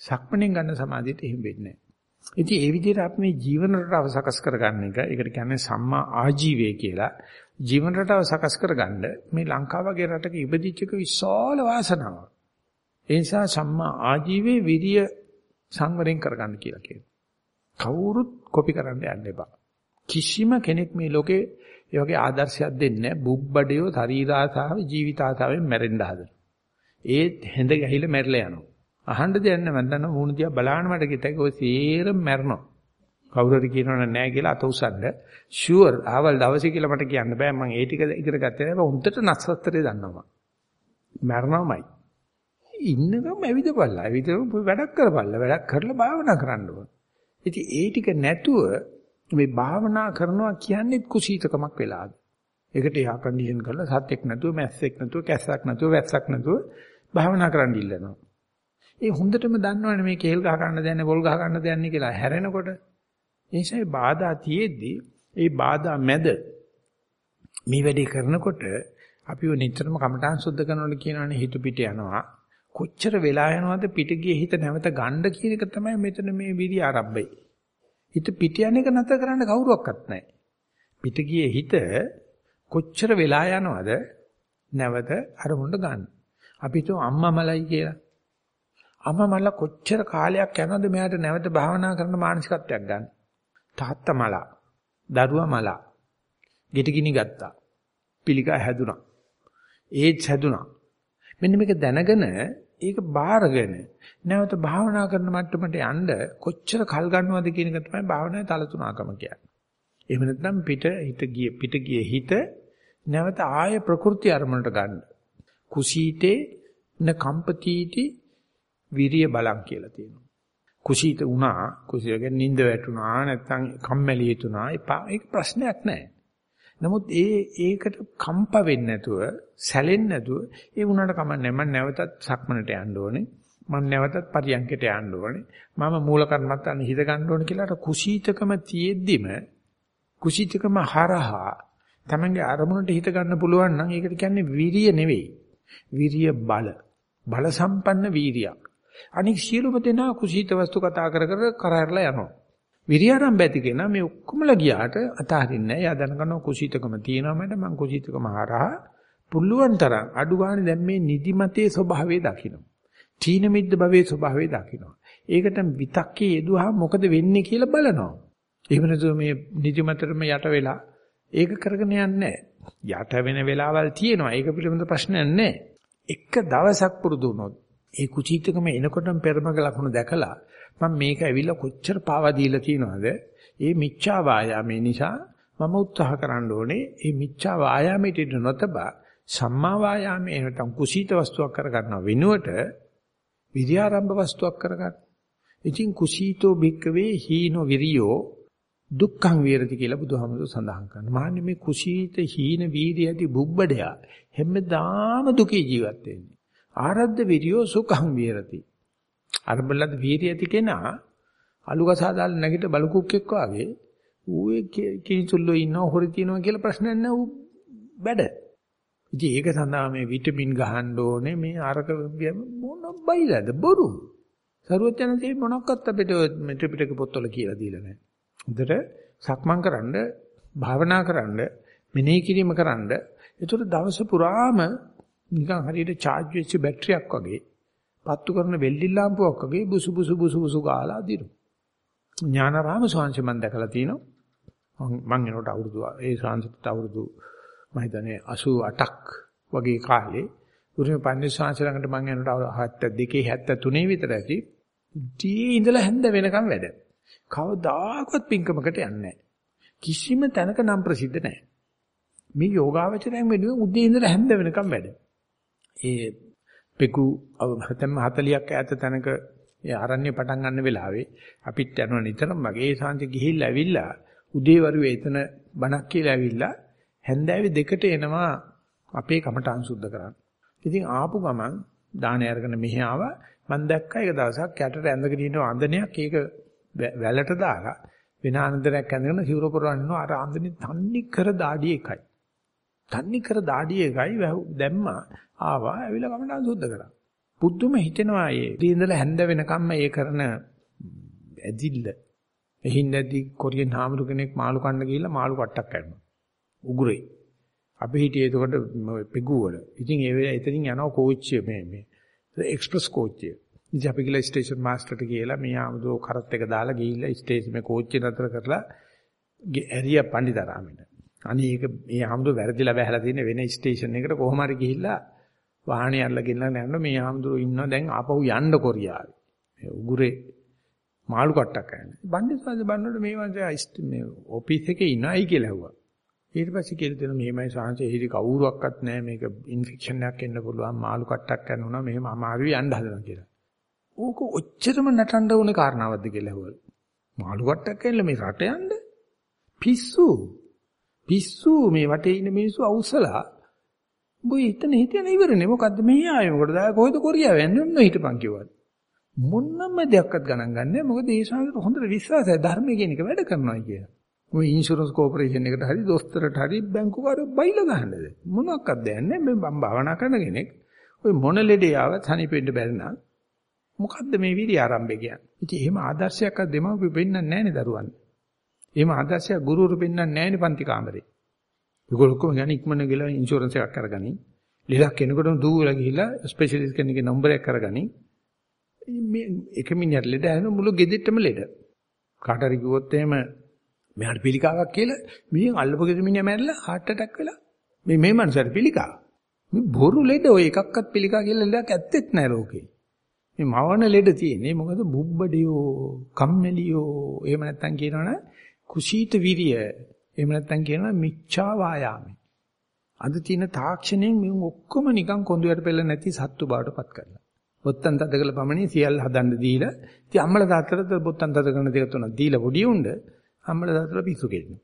[SPEAKER 1] සක්මණෙන් ගන්න සමාධියට එහෙම වෙන්නේ නැහැ. ඉතින් ඒ විදිහට අපි මේ ජීවන රටාව සකස් කරගන්න එක ඒකට කියන්නේ සම්මා ආජීවය කියලා. ජීවන රටාව සකස් කරගන්න මේ ලංකාව වගේ රටක ඉපදිච්ච එක විශාල වාසනාවක්. ඒ නිසා සම්මා ආජීවයේ විරිය සංවරයෙන් කරගන්න කියලා කියනවා. කවුරුත් කොපි කරන්න යන්න එපා. කිසිම කෙනෙක් මේ ලෝකේ ඒ වගේ ආදර්ශයක් දෙන්නේ නැහැ. බුබ්බඩයෝ ශරීරාසාව ජීවිතාසාවෙන් මැරෙන්න හදන. ඒත් හැඳ ගැහිලා මැරිලා යනවා. අහන්න දෙයක් නැහැ මම දන්නවා මූණ දිහා බලාගෙන මට කිතක ඔය සේරම මැරෙනවා. කවුරු හරි කියනවනේ නැහැ කියලා අත උසන්න. ෂුවර් ආවල් දවසේ කියලා මට කියන්න බෑ මම ඒ ටික ඉගෙන ගත්තේ නැහැ. හොඳට නස්සස්තරේ දන්නවා. මැරෙනවමයි. ඉන්නකම් ඇවිදපල්ලා. ඇවිදම වැඩක් කරපල්ලා. වැඩක් කරලා භාවනා කරන්න ඕන. ඉතින් ඒ ටික නැතුව මේ භාවනා කරනවා කියන්නේ කුසීතකමක් වෙලාද. ඒකට එහා කන්ඩිෂන් කරලා සත්‍යක් නැතුව මැස්සෙක් නැතුව කැස්සක් නැතුව වැස්සක් නැතුව භාවනා කරන්න ඉල්ලනවා. ඒ හොඳටම දන්නවනේ මේ කේල් ගහ ගන්න දෙන්නේ පොල් ගහ ගන්න දෙන්නේ කියලා හැරෙනකොට. ඒ නිසා බාධා තියෙද්දි ඒ බාධා මැද මේ වැඩේ කරනකොට අපිව නිතරම කමඨාන් සුද්ධ කරනකොට කියනවනේ හිත පිට යනවා. කොච්චර වෙලා යනවද පිට ගියේ හිත නැවත ගන්න කියන එක තමයි මෙතන මේ විරි ආරම්භය. හිත පිට යන එක නැතර කරන්න කවුරුවක්වත් නැහැ. පිට ගියේ හිත කොච්චර වෙලා යනවද නැවත අරමුණට ගන්න. අපි හිතුව අම්මා මලයි කියලා. අම්මා මල්ලා කොච්චර කාලයක් යනවද මෙයාට නැවත භාවනා කරන මානසිකත්වයක් ගන්න. තාත්තා මලා, දරුවා මලා. ගිටගිනි ගත්තා. පිළිකා හැදුනා. ඒත් හැදුනා. මෙන්න මේක දැනගෙන ඒක බාරගෙන නැවත භාවනා කරන මට්ටමට යන්න කොච්චර කල් ගන්නවද කියන එක තමයි භාවනාවේ තලතුණකම කියන්නේ. එහෙම නැත්නම් පිට හිත ගිය පිට ගිය හිත නැවත ආය ප්‍රകൃති අරමුණට ගන්න. කුසීතේ න කම්පතිටි විරිය බලං කියලා තියෙනවා. කුසීත වුණා, කුසීතගෙන් නිින්ද වැටුණා, නැත්නම් කම්මැලි හිතුණා. ඒක ප්‍රශ්නයක් නෑ. නමුත් ඒ ඒකට කම්ප වෙන්නේ නැතුව, සැලෙන්නේ නැතුව ඒ වුණාට කමන්නේ මම නැවතත් සක්මනට යන්න ඕනේ. මම නැවතත් පරියන්කට යන්න ඕනේ. මම මූල කර්මත්තාන හිත ගන්න ඕනේ කියලා අර කුසීතකම තියෙද්දිම කුසීතකම හරහා තමන්ගේ අරමුණට හිත ගන්න පුළුවන් නම් ඒකට කියන්නේ විරිය නෙවෙයි. විරිය බල. බල සම්පන්න වීරියක්. අනික සියලුම දෙනා කුසීත වස්තු කතා කර කර කරහැරලා යනවා. විරියාරම්භ ඇති කෙනා මේ ඔක්කොමලා ගියාට අතහරින්නේ නැහැ. එයා දැනගන්නවා කුසීතකම තියෙනවා මට මං කුසීතකම හරහා පුළුවන් තරම් අඩු ගන්න දැන් මේ නිදිමතේ ස්වභාවය දකින්න. තීන මිද්ද භවයේ ස්වභාවය දකින්න. ඒකට විතක්කේ යෙදුවා මොකද වෙන්නේ කියලා බලනවා. එහෙම නැතුව මේ නිදිමතටම යට වෙලා ඒක කරගෙන යන්නේ යට වෙන වෙලාවල් තියෙනවා. ඒක පිළිබඳ ප්‍රශ්නයක් නැහැ. එක දවසක් පුරුදු වුණොත් ඒ කුචීතකම එනකොටම පෙරමග ලකුණු දැකලා මම මේක ඇවිල්ලා කොච්චර පාවා දීලා තියනවද? ඒ මිච්ඡා වායාමේ නිසා මම උත්සාහ කරන්න ඕනේ මේ මිච්ඡා වායාමයට ඉඳ නොතබා සම්මා වායාමේ නැත්නම් කුසීත වස්තුවක් කරගන්න වෙනුවට විද්‍යාරම්භ වස්තුවක් කරගන්න. ඉතින් කුසීතෝ භික්කවේ හීනෝ විරියෝ දුක්ඛං විරති කියලා බුදුහාමුදුරුවෝ සඳහන් කරනවා. මාන්නේ මේ කුසීත හීන වීර්ය ඇති බුබ්බඩයා හැමදාම දුකේ ජීවත් වෙන්නේ. ආරද්ධ විරියෝ සුඛං විරති. අරබලද වීර්ය ඇති කෙනා අලුකසා දාලා නැගිට බලුකුක්ෙක් වාගේ ඌේ කිනිසුල්ලෝ ඉන්නව හොරි තියනවා කියලා ප්‍රශ්නයක් නැහැ ඌ බඩ. ඉතින් ඒක සඳහා මේ විටමින් ගහන්න ඕනේ මේ අරක මොන බයිලාද බොරු. සරුවචනසේ මොනක්වත් අපිට මේ ත්‍රිපිටක පොත්වල කියලා දීලා නැහැ. හොඳට සක්මන් කරන්න, භාවනා කරන්න, මෙනෙහි කිරීම කරන්න. ඒතර දවස පුරාම නිකන් හරියට charge වෙච්ච බැටරියක් වගේ පත්තු කරන වෙල්ඩින් ලාම්පුවක් වගේ බුසු බුසු බුසු බුසු ගාලා දිනු. ඥානාරාම ස්වාමීන් මම දැකලා තිනවා. මම එනකොට අවුරුදු ඒ ස්වාමීන්ට අවුරුදු මම හිතන්නේ 88ක් වගේ කාලේ උරුම පන්දි ස්වාමීන් ළඟට මම එනකොට 72 73 විතර ඇති. දී ඉඳලා හැන්ද වෙනකම් වැඩ. කවදාකවත් පින්කමකට යන්නේ නැහැ. කිසිම තැනක නම් ප්‍රසිද්ධ නැහැ. මේ යෝගාවචරයෙන් වෙනුවෙන් උදේ ඉඳලා හැන්ද වෙනකම් වැඩ. ඒ පෙකු හතම 40ක් ඈත තැනක ඒ ආරණ්‍ය පටන් ගන්න වෙලාවේ අපිත් යනවා නිතරම වගේ ඒ සාන්ති ගිහිල්ලා ඇවිල්ලා උදේ වරුවේ එතන බණක් කියලා ඇවිල්ලා හැන්දෑවේ දෙකට එනවා අපේ කමටහන් සුද්ධ කරන්න. ඉතින් ආපු ගමන් දානේ අරගෙන මෙහි ආවා මම දැක්කා එක දවසක් යටට ඇඳගෙන ඉන්න අන්දනයක් ඒක වැලට දාලා වෙන ආනන්දරයක් ඇඳගෙන සිවුර පුරවනවා අර අන්දනේ තන්නේ කර දාඩිය එකයි. තන්නේ කර දාඩිය එකයි දැම්මා ආවා ඇවිල්ලා කමටහන් සුද්ධ කරා. බුද්ධුම හිතෙනවා ඒ ඉඳලා හැන්ද වෙනකම්ම ඒ කරන ඇදිල්ල. එහින්දදී කොරියන් හාමුදුර කෙනෙක් මාළු කන්න ගිහිල්ලා මාළු කට්ටක් කනවා. උගුරේ. අපි හිටියේ එතකොට පෙගුවල. ඉතින් ඒ වෙලාව එතනින් යනවා කෝච්චිය මේ මේ එක්ස්ප්‍රස් කෝච්චිය. ඉතින් අපි ගිහලා ස්ටේෂන් මාස්ටර්ට කියලා මේ ආමුදෝ කරත් එක දාලා ගිහිල්ලා ස්ටේෂන් මේ කෝච්චිය නතර කරලා ඇරියා පණ්ඩිතාරාමෙට. අනේ ඒක මේ ආමුදෝ වැරදිලා වැහලා තියෙන වෙන ස්ටේෂන් එකකට කොහොම හරි ගිහිල්ලා වාහනේ අල්ලගෙන යනවා මේ ආමුදෝ ඉන්නවා දැන් ආපහු යන්න කොරියාවේ. මේ උගුරේ මාළු කට්ටක් කරන්නේ. බණ්ඩිස්වාද බන්නකොට මේ වගේ මේ ඔෆිස් එකේ ඉන්නයි කියලා ඇහුවා. ඊට පස්සේ කියලා දෙනවා මෙහෙමයි සාංශ එහිදි කවුරුවක්වත් නැහැ මේක ඉන්ෆෙක්ෂන් එකක් එන්න පුළුවන් මාළු කට්ටක් කරනවා මෙහෙම අමාරුයි යන්න හදනවා කියලා. ඕක ඔච්චරම නටන්න ඕනේ කාරණාවක්ද කියලා ඇහුවලු. මාළු කට්ටක් කියලා මේ රට යන්න පිස්සු. පිස්සු මේ වටේ ඉන්න මිනිස්සු අවුස්සලා. උඹ හිතන හිතන ඉවරනේ. මොකද්ද මෙහි ආවේ? මොකටද? කොහෙද කොරියාව යන්නේ ඔන්න හිටපන් කිව්වා. මොන්නම දෙයක්වත් ගණන් ගන්නෑ මොකද ඒ ශාසනයට හොඳට විශ්වාසයි. ධර්මය කියන එක වැඩ කරනවා කියලා. ඔය ඉන්ෂුරන්ස් කෝපරේෂන් එකට හරි දොස්තරට හරි බැංකුවර බයිලා ගහන්නද මොනවාක්වත් දෙන්නේ මේ මම භාවනා කරන කෙනෙක්. ඔය මොන ලෙඩේ ආවත් හනිපෙන්න බැරි නම් මොකද්ද මේ විරි ආරම්භය කියන්නේ? ඉතින් එහෙම ආදර්ශයක් අද දෙමව්පිය පෙන්නන්නේ නැහනේ දරුවන් එහෙම ආදර්ශයක් ගුරුවරු පෙන්නන්නේ නැහනේ පන්ති කාමරේ. ඒගොල්ලෝ ඔක්කොම ගන්නේ ඉක්මන ගිහලා ඉන්ෂුරන්ස් එකක් කරගනි ලෙඩක් කෙනෙකුටම දුවලා ගිහිල්ලා ස්පෙෂලිස්ට් කෙනෙක්ගේ නම්බර් එක කරගනි මේ එක මිනිහට ලෙඩ හැන මුළු ගෙදෙට්ටම ලෙඩ. කාට හරි කිව්වොත් එහෙම මෙයාට පිළිකාවක් කියලා මිනිහෙන් අල්ලපු ගෙදර මිනිහා මැරිලා heart attack වෙලා මේ මේ මනුස්සයාට පිළිකා. මේ බොරු ලෙඩ ඔය එකක්වත් පිළිකා කියලා ලෙඩක් ඇත්තෙත් නැහැ ලෝකේ. මේ මවන ලෙඩ තියෙන්නේ මොකද බුබ්බඩියෝ කම්මැලියෝ එහෙම නැත්තම් කියනවනේ කුසීත විරිය එහෙම නැත්තම් කියනවා මිච්ඡා වායාමයි. අද තියෙන තාක්ෂණයෙන් මේ ඔක්කොම නිකන් කොඳුයට පෙළ නැති සත්තු බවටපත් කරලා බොත්තම් තද කළ පමණින් සියල්ල හදන්න දීලා ඉතින් අම්මලා තාත්තලාට බොත්තම් තද කරන දෙක තුනක් දීලා පොඩි උණ්ඩ අම්මලා දාතලා පිස්සු කෙලිනවා.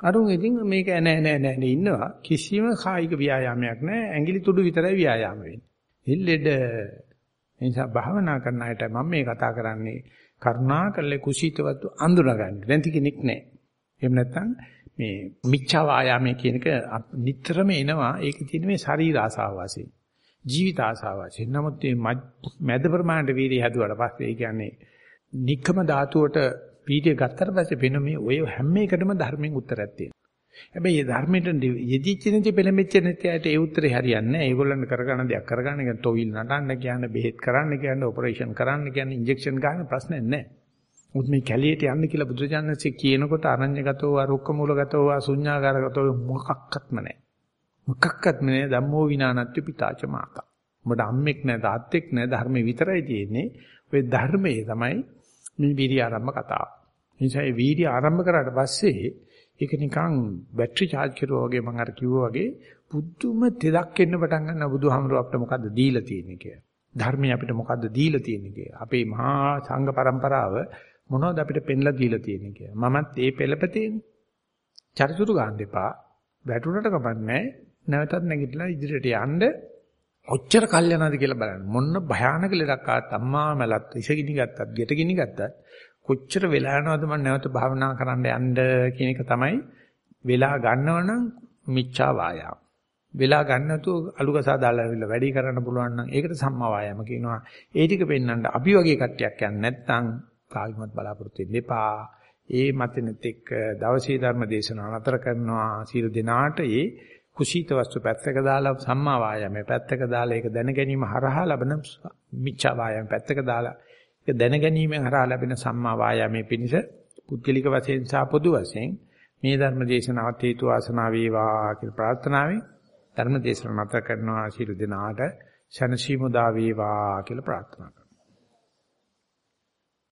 [SPEAKER 1] අරුන් ඉතින් මේක නෑ නෑ නෑ ඉන්නවා. කිසිම කායික ව්‍යායාමයක් නෑ. ඇඟිලි තුඩු විතරයි ව්‍යායාම වෙන්නේ. හිල්ලෙඩ ඒ නිසා භාවනා කරන අයට මම මේ කතා කරන්නේ කරුණාකරලා කුසීතවත්ව අඳුනගන්න. නැති කෙනෙක් නැහැ. එහෙම නැත්නම් මේ මිච්ඡා වායාමයේ කියන එක නිතරම එනවා. ඒක තියෙන මේ ශරීර ආසාව වශයෙන්. ජීවිත ආසාව වශයෙන්. නමුත් මේ මැද ප්‍රමාණයට වීර්ය හැදුවට පස්සේ ඒ කියන්නේ නික්කම ධාතුවට වීර්ය ගත්තට පස්සේ වෙන මේ ඔය හැම එකටම ධර්මයෙන් උත්තරයක් තියෙනවා. හැබැයි මේ ධර්මයට යෙදිච්ච නැති පෙළඹෙච්ච නැතියට ඒ උත්තරේ හරියන්නේ නැහැ. ඒගොල්ලන් කරගන්න දෙයක් කරගන්න කියන ටොවිල් නටන්න කියන්නේ බෙහෙත් කරන්න කියන්නේ ඔපරේෂන් කරන්න කියන්නේ ඉන්ජෙක්ෂන් ගන්න ප්‍රශ්නයක් නැහැ. මුත් මේ කැලියට යන්න කියලා බුදුරජාණන්සේ කියනකොට අරඤ්‍යගතෝ අරුක්ක මූලගතෝ අසුඤ්ඤාගාරගතෝ මොකක්වත්ම නැහැ. මොකක්වත්ම නැහැ ධම්මෝ විනානත්ති පිතාච මාතා. උඹට අම්මෙක් නැහැ තාත්තෙක් නැහැ ධර්මේ විතරයි තියෙන්නේ. ඔය ධර්මයේ තමයි මේ වීර්ය ආරම්භ කතාව. නිසා මේ වීර්ය ආරම්භ කරාට පස්සේ ඒක නිකන් බැටරි charge කරුවා වගේ මම අර කිව්වා වගේ පුදුම තෙදක් එන්න පටන් ගන්නවා බුදුහාමුදුරුවෝ අපිට මොකද්ද දීලා තියෙන්නේ කියලා. ධර්මය අපිට මොකද්ද දීලා තියෙන්නේ කියලා. අපේ මහා සංඝ પરම්පරාව මොනවද අපිට පෙන්ලා දීලා තියෙන්නේ කියලා. මමත් ඒ පෙළපතේනේ. චරිචුරු ගන්න එපා. වැටුණට කමන්නේ නැවතත් නැගිටලා ඉදිරියට යන්න ඔච්චර කල් යනවාද කියලා බලන්න. මොන්න භයානක ලෙඩක් ආත් අම්මා මලත් ඉසගිනි ගත්තත්, ගෙටගිනි ගත්තත් කොච්චර වෙලා යනවද මම නැවත භාවනා කරන්න යන්න කියන එක තමයි වෙලා ගන්නවනම් මිච්ඡා වායාම. වෙලා ගන්න නැතුව අලුගසා දාලා ඇවිල්ලා වැඩි කරන්න පුළුවන් නම් ඒකට සම්මා වායාම කියනවා. ඒ ටික පෙන්වන්න අපි වගේ කට්ටියක් යන්නේ නැත්නම් කායිමත් බලාපොරොත්තු වෙන්න එපා. ඒ මතිනෙත් එක්ක දවසේ ධර්ම දේශනාව නතර කරනවා. සීල දිනාට ඒ කුසීත වස්තු පැත්තක දාලා සම්මා වායාමයේ පැත්තක දාලා ඒක දැන ගැනීම හරහා ලබන මිච්ඡා වායාම පැත්තක දාලා ඒක දැනගැනීමෙන් හරහා ලැබෙන සම්මා වායාමයේ පිණිස පුද්ගලික වශයෙන් සහ පොදු වශයෙන් මේ ධර්ම දේශනාවත් හේතු වාසනා වේවා කියලා ප්‍රාර්ථනාවෙන් ධර්ම දේශනාව නැත කරනවා ශිරු දිනාට ශනසීමුදා වේවා කියලා ප්‍රාර්ථනා